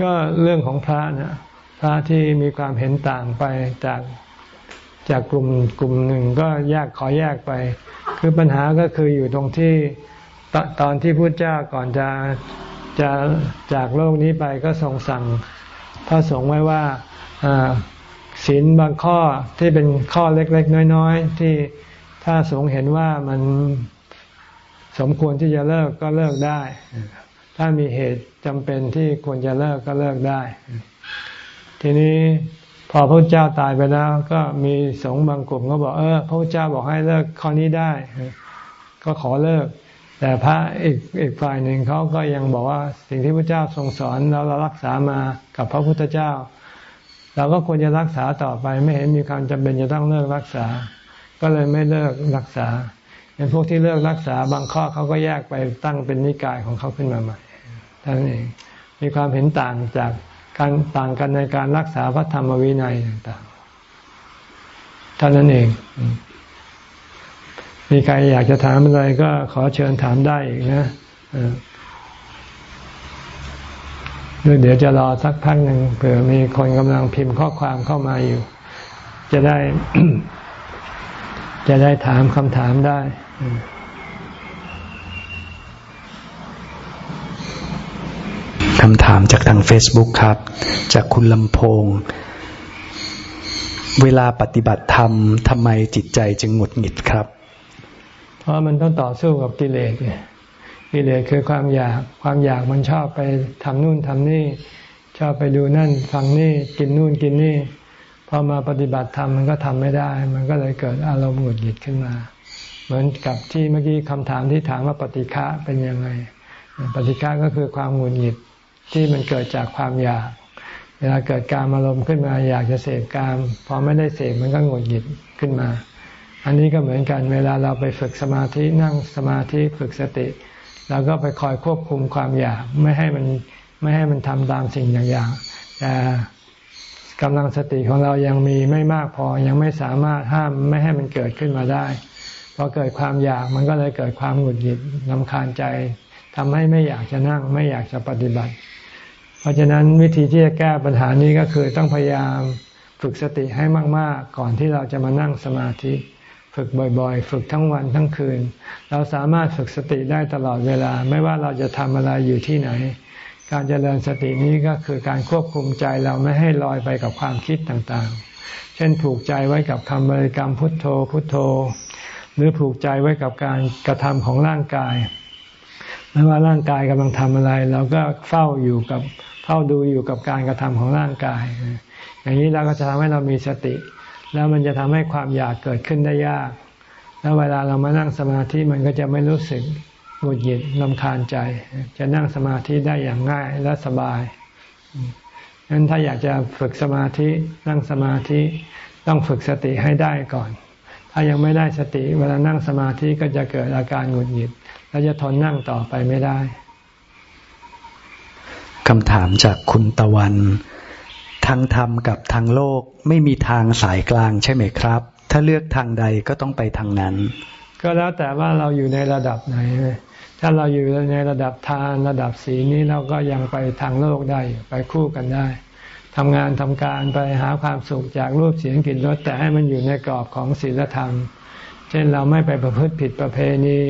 ก็เรื่องของพระนะพระที่มีความเห็นต่างไปจาก จากกลุ่มกลุ่มหนึ่งก็แยกขอแยกไป คือปัญหาก็คืออยู่ตรงที่ตตอนที่พุทธเจ้าก่อนจะจะจากโลกนี้ไปก็ทรงสั่งพระสงฆ์ไว้ว่าศีลบางข้อที่เป็นข้อเล็ก ๆ น้อย ๆ ที่ถ้าสงฆ์เห็นว่ามันสมควรที่จะเลิกก็เลิกได้ ถ้ามีเหตุจำเป็นที่ควรจะเลิกก็เลิกได้ ทีนี้ พอพระเจ้าตายไปแล้ว ก็มีสงฆ์บางกลุ่มก็บอกเออพระเจ้าบอกให้เลิกข้อนี้ได้ ก็ขอเลิก แต่พระอีกอีกฝ่ายหนึ่งเขาก็ยังบอกว่าสิ่งที่พระเจ้าทรงสอนเราเรารักษามากับพระพุทธเจ้า เราก็ควรจะรักษาต่อไป ไม่เห็นมีความจำเป็นจะต้องเลิกรักษา ก็เลยไม่เลิกรักษาเป็นพวกที่เลิกรักษาบางข้อเขาก็แยกไปตั้งเป็นนิกายของเขาขึ้นมาใหม่ท่านเองมีความเห็นต่างจาก การต่างกันในการรักษาพระธรรมวินัยต่างๆท่านั้นเอง มีใครอยากจะถามอะไรก็ขอเชิญถามได้อีกนะเดี๋ยวจะรอสักพักหนึ่งเผื่อมีคนกำลังพิมพ์ข้อความเข้ามาอยู่ จะได้ จะได้ถามคำถามได้ คำถามจากทาง Facebook ครับ จากคุณลำโพง เวลาปฏิบัติธรรมทำไมจิตใจจึงหงุดหงิดครับ เพราะมันต้องต่อสู้กับกิเลสกิเลสคือความอยากความอยากมันชอบไปทำนู่นทำนี่ ชอบไปดูนั่นฟังนี่กินนู่นกินนี่พอมาปฏิบัติธรรมมันก็ทำไม่ได้ มันก็เลยเกิดอารมณ์หงุดหงิดขึ้นมา เหมือนกับที่เมื่อกี้คำถามที่ถามว่าปฏิฆะเป็นยังไงปฏิฆะก็คือความหงุดหงิด ที่มันเกิดจากความอยาก เวลาเกิดการอารมณ์ขึ้นมา อยากจะเสพการพอไม่ได้เสพมันก็หงุดหงิดขึ้นมา อันนี้ก็เหมือนกัน เวลาเราไปฝึกสมาธินั่งสมาธิฝึกสติเราก็ไปคอยควบคุมความอยากไม่ให้มันไม่ให้มันทำตามสิ่งอย่างๆแต่กำลังสติของเรายังมีไม่มากพอยังไม่สามารถห้ามไม่ให้มันเกิดขึ้นมาได้พอเกิดความอยากมันก็เลยเกิดความหงุดหงิดลำคาญใจ ทำให้ไม่อยากจะนั่ง ไม่อยากจะปฏิบัติ เพราะฉะนั้นวิธีที่จะแก้ปัญหานี้ก็คือต้องพยายามฝึกสติให้มาก ๆ ก่อนที่เราจะมานั่งสมาธิ ฝึกบ่อยๆ ฝึกทั้งวันทั้งคืน เราสามารถฝึกสติได้ตลอดเวลา ไม่ว่าเราจะทำอะไรอยู่ที่ไหน การเจริญสตินี้ก็คือการควบคุมใจเราไม่ให้ลอยไปกับความคิดต่างๆ เช่นผูกใจไว้กับคำบริกรรมพุทโธพุทโธ หรือผูกใจไว้กับการกระทำของร่างกาย ไม่ว่าร่างกายกำลังทำอะไร เราก็เฝ้าอยู่กับเฝ้าดูอยู่กับการกระทำของร่างกาย อย่างนี้เราก็จะทำให้เรามีสติ แล้วมันจะทำให้ความอยากเกิดขึ้นได้ยาก แล้วเวลาเรามานั่งสมาธิมันก็จะไม่รู้สึกหงุดหงิดลำคาญใจ จะนั่งสมาธิได้อย่างง่ายและสบายฉะนั้นถ้าอยากจะฝึกสมาธินั่งสมาธิต้องฝึกสติให้ได้ก่อน ถ้ายังไม่ได้สติเวลานั่งสมาธิก็จะเกิดอาการหงุดหงิด เราจะทนนั่งต่อไปไม่ได้คำถามจากคุณตะวัน ทางธรรมกับทางโลกไม่มีทางสายกลางใช่ไหมครับ ถ้าเลือกทางใดก็ต้องไปทางนั้น ก็แล้วแต่ว่าเราอยู่ในระดับไหน ถ้าเราอยู่ในระดับทานระดับศีนี้เราก็ยังไปทางโลกได้ไปคู่กันได้ทำงานทำการไปหาความสุขจากรูปเสียงกลิ่นรสแต่ให้มันอยู่ในกรอบของศีลธรรม เช่นเราไม่ไปประพฤติผิดประเพณี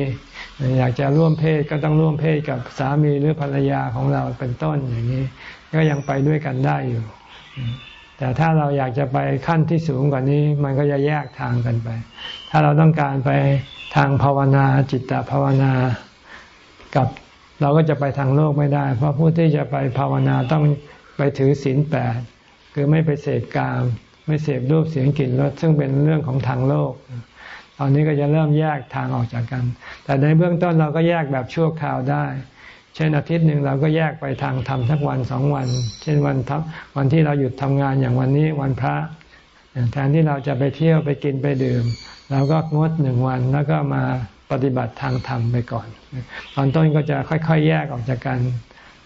อยากจะร่วมเพศก็ต้องร่วมเพศกับสามีหรือภรรยาของเราเป็นต้นอย่างนี้ ก็ยังไปด้วยกันได้อยู่ แต่ถ้าเราอยากจะไปขั้นที่สูงกว่านี้ มันก็จะแยกทางกันไป ถ้าเราต้องการไปทางภาวนาจิตตภาวนากับเราก็จะไปทางโลกไม่ได้ เพราะผู้ที่จะไปภาวนาต้องไปถือศีลแปดคือไม่ไปเสพกาม ไม่เสพรูปเสียงกลิ่นรสซึ่งเป็นเรื่องของทางโลก ตอนนี้ก็จะเริ่มแยกทางออกจากกัน แต่ในเบื้องต้นเราก็แยกแบบชั่วคราวได้ เช่นอาทิตย์หนึ่งเราก็แยกไปทางธรรมสักวันสองวัน เช่นวันทัวันที่เราหยุดทำงานอย่างวันนี้วันพระแทนที่เราจะไปเที่ยวไปกินไปดื่มเราก็งดหนึ่งวันแล้วก็มาปฏิบัติทางธรรมไปก่อน ตอนต้นก็จะค่อย ๆ แยกออกจากกัน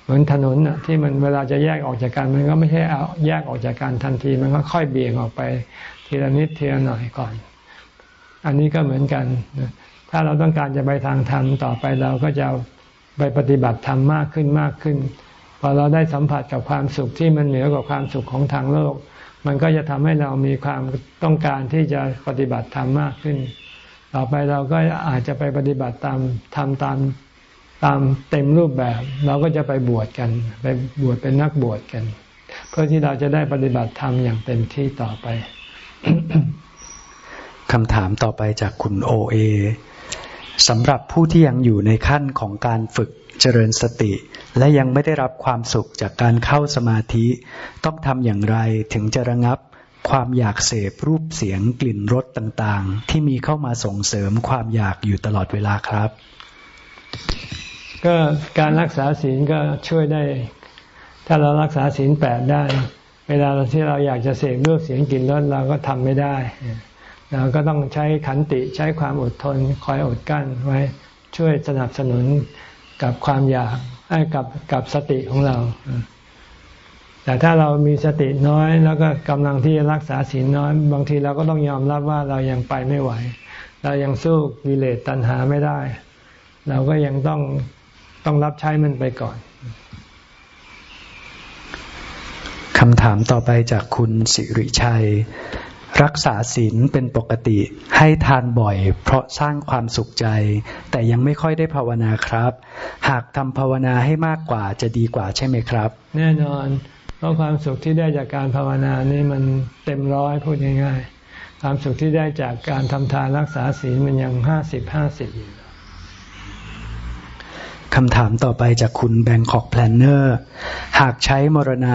เหมือนถนนที่มันเวลาจะแยกออกจากกันมันก็ไม่ใช่เอาแยกออกจากกันทันที มันก็ค่อยเบี่ยงออกไปทีละนิดทีละหน่อยก่อน อันนี้ก็เหมือนกัน ถ้าเราต้องการจะไปทางธรรมต่อไปเราก็จะไปปฏิบัติธรรมมากขึ้นมากขึ้น พอเราได้สัมผัสกับความสุขที่มันเหนือกว่าความสุขของทางโลก มันก็จะทำให้เรามีความต้องการที่จะปฏิบัติธรรมมากขึ้น ต่อไปเราก็อาจจะไปปฏิบัติตามทำตามตามเต็มรูปแบบ เราก็จะไปบวชกัน ไปบวชเป็นนักบวชกัน เพื่อที่เราจะได้ปฏิบัติธรรมอย่างเต็มที่ต่อไป คำถามต่อไปจากคุณโอเอสำหรับผู้ที่ยังอยู่ในขั้นของการฝึกเจริญสติ และยังไม่ได้รับความสุขจากการเข้าสมาธิ ต้องทำอย่างไรถึงจะระงับความอยากเสพรูปเสียงกลิ่นรสต่างๆ ที่มีเข้ามาส่งเสริมความอยากอยู่ตลอดเวลาครับ ก็การรักษาศีลก็ช่วยได้ ถ้าเรารักษาศีลแปดได้ เวลาที่เราอยากจะเสพรูปเสียงกลิ่นรสเราก็ทำไม่ได้ เราก็ต้องใช้ขันติใช้ความอดทนคอยอดกั้นไว้ช่วยสนับสนุนกับความอยากให้กับกับสติของเรา แต่ถ้าเรามีสติน้อย แล้วก็กำลังที่จะรักษาศีลน้อย บางทีเราก็ต้องยอมรับว่าเรายังไปไม่ไหว เรายังสู้กิเลสตัณหาไม่ได้ เราก็ยังต้องต้องรับใช้มันไปก่อนคำถามต่อไปจากคุณสิริชัย รักษาศีลเป็นปกติ ให้ทานบ่อย เพราะสร้างความสุขใจ แต่ยังไม่ค่อยได้ภาวนาครับ หากทำภาวนาให้มากกว่าจะดีกว่าใช่ไหมครับ แน่นอน เพราะความสุขที่ได้จากการภาวนานี่มันเต็มร้อยพูดง่ายๆ ความสุขที่ได้จากการทำทานรักษาศีลมันยังห้าสิบห้าสิบอยู่คำถามต่อไปจากคุณ Bangkok Planner หากใช้มรณะ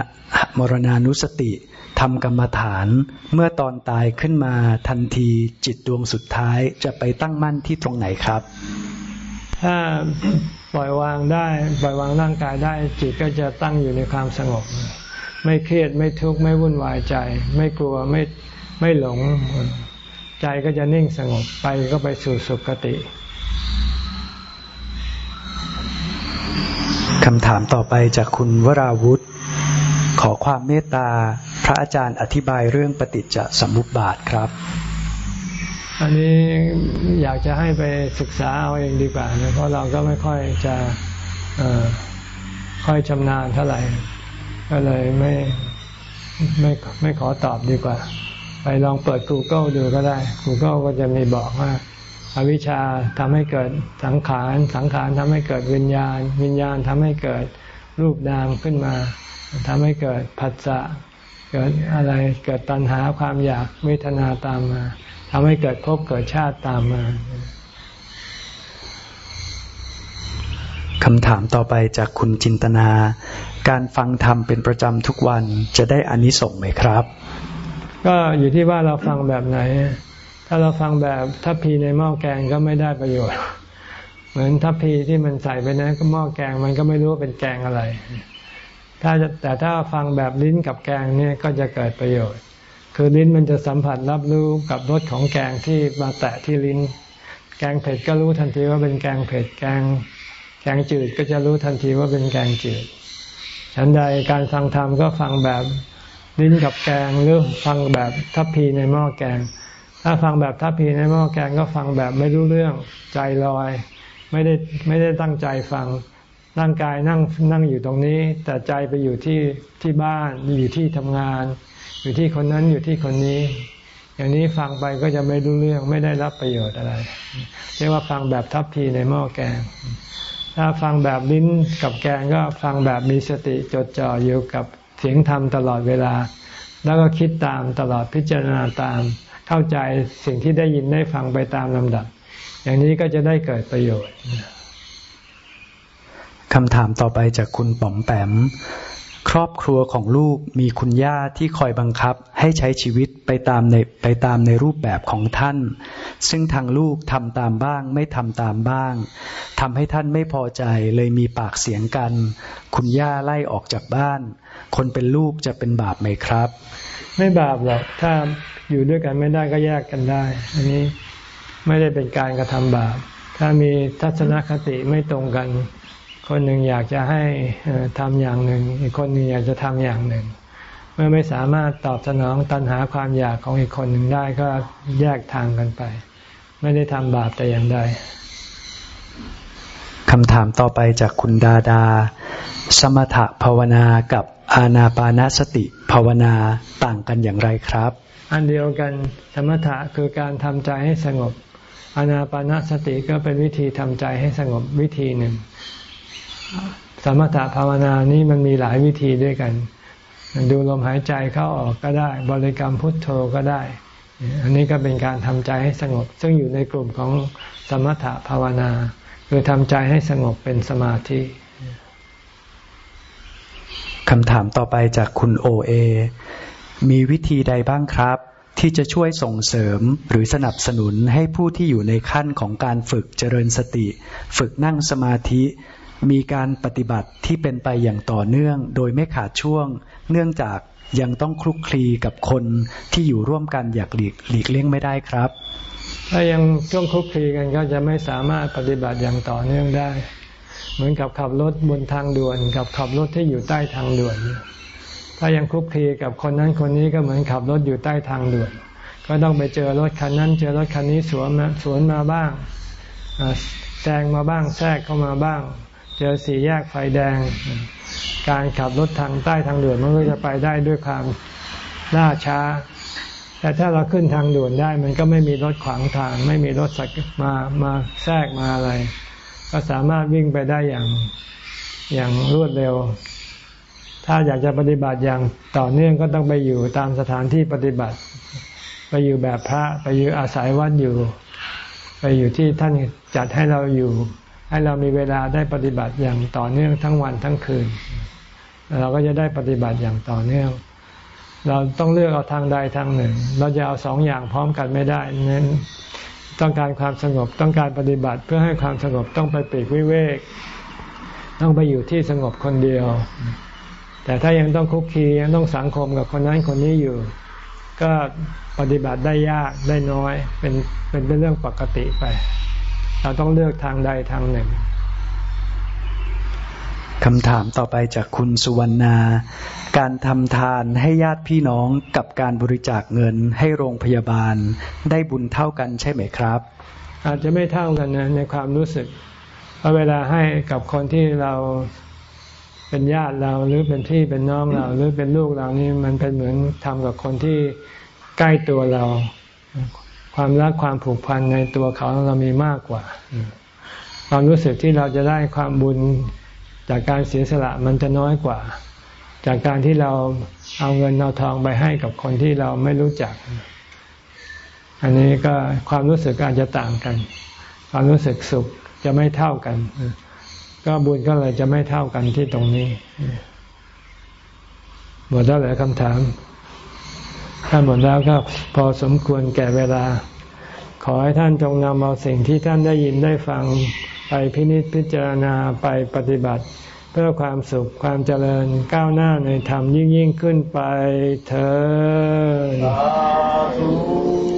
มรณานุสติ ทำกรรมฐาน เมื่อตอนตายขึ้นมาทันทีจิตดวงสุดท้ายจะไปตั้งมั่นที่ตรงไหนครับ ถ้าปล่อยวางได้ปล่อยวางร่างกายได้ จิตก็จะตั้งอยู่ในความสงบ ไม่เครียดไม่ทุกข์ไม่วุ่นวายใจ ไม่กลัวไม่ไม่หลง ใจก็จะนิ่งสงบไปก็ไปสู่สุคติคำถามต่อไปจากคุณวราวุฒิ ขอความเมตตาพระอาจารย์อธิบายเรื่องปฏิจจสมุปบาทครับ อันนี้อยากจะให้ไปศึกษาเอาเองดีกว่านะเพราะเราก็ไม่ค่อยจะค่อยชำนาญเท่าไหร่ ก็เลยไม่ไม่ไม่ขอตอบดีกว่า ไปลองเปิด Google ดูก็ได้ Google ก็จะมีบอกว่าอวิชชาทำให้เกิดสังขาร สังขารทำให้เกิดวิญญาณ วิญญาณทำให้เกิดรูปนามขึ้นมา ทำให้เกิดผัสสะเกิดอะไรเกิดตัณหาความอยากเวทนาตามมาทำให้เกิดภพเกิดชาติตามมาคำถามต่อไปจากคุณจินตนา การฟังธรรมเป็นประจำทุกวันจะได้อานิสงส์ไหมครับ ก็อยู่ที่ว่าเราฟังแบบไหน ถ้าเราฟังแบบทัพพีในหม้อแกงก็ไม่ได้ประโยชน์ เหมือนทัพพีที่มันใส่ไปนะก็หม้อแกงมันก็ไม่รู้ว่าเป็นแกงอะไร ถ้าแต่ถ้าฟังแบบลิ้นกับแกงเนี่ยก็จะเกิดประโยชน์ คือลิ้นมันจะสัมผัสรับรู้กับรสของแกงที่มาแตะที่ลิ้น แกงเผ็ดก็รู้ทันทีว่าเป็นแกงเผ็ดแกงแกงจืดก็จะรู้ทันทีว่าเป็นแกงจืด ฉันใดการฟังธรรมก็ฟังแบบลิ้นกับแกงหรือฟังแบบทัพพีในหม้อแกง ถ้าฟังแบบทัพพีในหม้อแกงก็ฟังแบบไม่รู้เรื่องใจลอย ไม่ได้ไม่ได้ตั้งใจฟัง ร่างกายนั่งนั่งอยู่ตรงนี้ แต่ใจไปอยู่ที่ที่บ้านอยู่ที่ทำงาน อยู่ที่คนนั้นอยู่ที่คนนี้ อย่างนี้ฟังไปก็จะไม่รู้เรื่องไม่ได้รับประโยชน์อะไร เรียกว่าฟังแบบทัพพีในหม้อแกง ถ้าฟังแบบลิ้นกับแกงก็ฟังแบบมีสติจดจ่ออยู่กับเสียงธรรมตลอดเวลา แล้วก็คิดตามตลอดพิจารณาตาม เข้าใจสิ่งที่ได้ยินได้ฟังไปตามลำดับ อย่างนี้ก็จะได้เกิดประโยชน์ คำถามต่อไปจากคุณป๋อมแปม ครอบครัวของลูกมีคุณย่าที่คอยบังคับให้ใช้ชีวิตไปตามในไปตามในรูปแบบของท่าน ซึ่งทางลูกทำตามบ้าง ไม่ทำตามบ้างทำให้ท่านไม่พอใจเลยมีปากเสียงกัน คุณย่าไล่ออกจากบ้าน คนเป็นลูกจะเป็นบาปไหมครับ ไม่บาปหรอกถ้าอยู่ด้วยกันไม่ได้ก็แยกกันได้ อันนี้ไม่ได้เป็นการกระทำบาป ถ้ามีทัศนคติไม่ตรงกัน คนหนึ่งอยากจะให้ทำอย่างหนึ่ง อีกคนหนึ่งอยากจะทำอย่างหนึ่ง เมื่อไม่สามารถตอบสนองตัณหาความอยากของอีกคนหนึ่งได้ก็แยกทางกันไป ไม่ได้ทำบาปแต่อย่างใดคำถามต่อไปจากคุณดาดา สมถภาวนากับอาณาปานสติภาวนาต่างกันอย่างไรครับ อันเดียวกันสมถะคือการทำใจให้สงบอาณาปานสติก็เป็นวิธีทำใจให้สงบวิธีหนึ่ง สมถะภาวนานี้มันมีหลายวิธีด้วยกัน ดูลมหายใจเข้าออกก็ได้ บริกรรมพุทโธก็ได้ อันนี้ก็เป็นการทำใจให้สงบ ซึ่งอยู่ในกลุ่มของสมถะภาวนา คือทำใจให้สงบเป็นสมาธิคำถามต่อไปจากคุณโอเอ มีวิธีใดบ้างครับ ที่จะช่วยส่งเสริมหรือสนับสนุนให้ผู้ที่อยู่ในขั้นของการฝึกเจริญสติ ฝึกนั่งสมาธิ มีการปฏิบัติที่เป็นไปอย่างต่อเนื่อง โดยไม่ขาดช่วง เนื่องจากยังต้องคลุกคลีกับคนที่อยู่ร่วมกันอยากหลีกหลีกเลี่ยงไม่ได้ครับ ถ้ายังช่วงคลุกคลีกันก็จะไม่สามารถปฏิบัติอย่างต่อเนื่องได้ เหมือนกับขับรถบนทางด่วน กับขับรถที่อยู่ใต้ทางด่วน ถ้ายังคลุกคลีกับคนนั้นคนนี้ก็เหมือนขับรถอยู่ใต้ทางด่วน ก็ต้องไปเจอรถคันนั้น เจอรถคันนี้สวนมาสวนมาบ้างแซงมาบ้างแทรกเข้ามาบ้าง เจอสี่แยกไฟแดง การขับรถทางใต้ทางด่วนมันก็จะไปได้ด้วยความล่าช้าแแต่ถ้าเราขึ้นทางด่วนได้ มันก็ไม่มีรถขวางทาง ไม่มีรถสักมามาแทรกมาอะไร ก็สามารถวิ่งไปได้อย่างอย่างรวดเร็ว ถ้าอยากจะปฏิบัติอย่างต่อเนื่องก็ต้องไปอยู่ตามสถานที่ปฏิบัติ ไปอยู่แบบพระ ไปอยู่อาศัยวัดอยู่ ไปอยู่ที่ท่านจัดให้เราอยู่ ให้เรามีเวลาได้ปฏิบัติอย่างต่อเนื่องทั้งวันทั้งคืน เราก็จะได้ปฏิบัติอย่างต่อเนื่อง เราต้องเลือกเอาทางใดทางหนึ่ง เราจะเอาสองอย่างพร้อมกันไม่ได้นั้นต้องการความสงบต้องการปฏิบัติเพื่อให้ความสงบต้องไปปีกวิเวก ต้องไปอยู่ที่สงบคนเดียว แต่ถ้ายังต้องคุกคียังต้องสังคมกับคนนั้นคนนี้อยู่ ก็ปฏิบัติได้ยากได้น้อย เป็นเป็นเป็นเรื่องปกติไป เราต้องเลือกทางใดทางหนึ่งคำถามต่อไปจากคุณสุวรรณา การทำทานให้ญาติพี่น้องกับการบริจาคเงินให้โรงพยาบาล ได้บุญเท่ากันใช่ไหมครับ อาจจะไม่เท่ากันนะในความรู้สึกพราะเวลาให้กับคนที่เราเป็นญาติเราหรือเป็นพี่เป็นน้องเรา หรือเป็นลูกเรานี่มันเป็นเหมือนทำกับคนที่ใกล้ตัวเรา ความรักความผูกพันในตัวเขาเรามีมากกว่า ความรู้สึกที่เราจะได้ความบุญจากการเสียสละมันจะน้อยกว่า จากการที่เราเอาเงินเอาทองไปให้กับคนที่เราไม่รู้จัก อันนี้ก็ความรู้สึกอาจจะต่างกัน ความรู้สึกสุขจะไม่เท่ากัน ก็บุญก็เลยจะไม่เท่ากันที่ตรงนี้หมดแล้วเหรอคำถาม ถ้าหมดแล้วก็พอสมควรแก่เวลา ขอให้ท่านจงนำเอาสิ่งที่ท่านได้ยินได้ฟังไปพินิจพิจารณาไปปฏิบัติ เพื่อความสุขความเจริญก้าวหน้าในธรรมยิ่งยิ่งขึ้นไปเถิด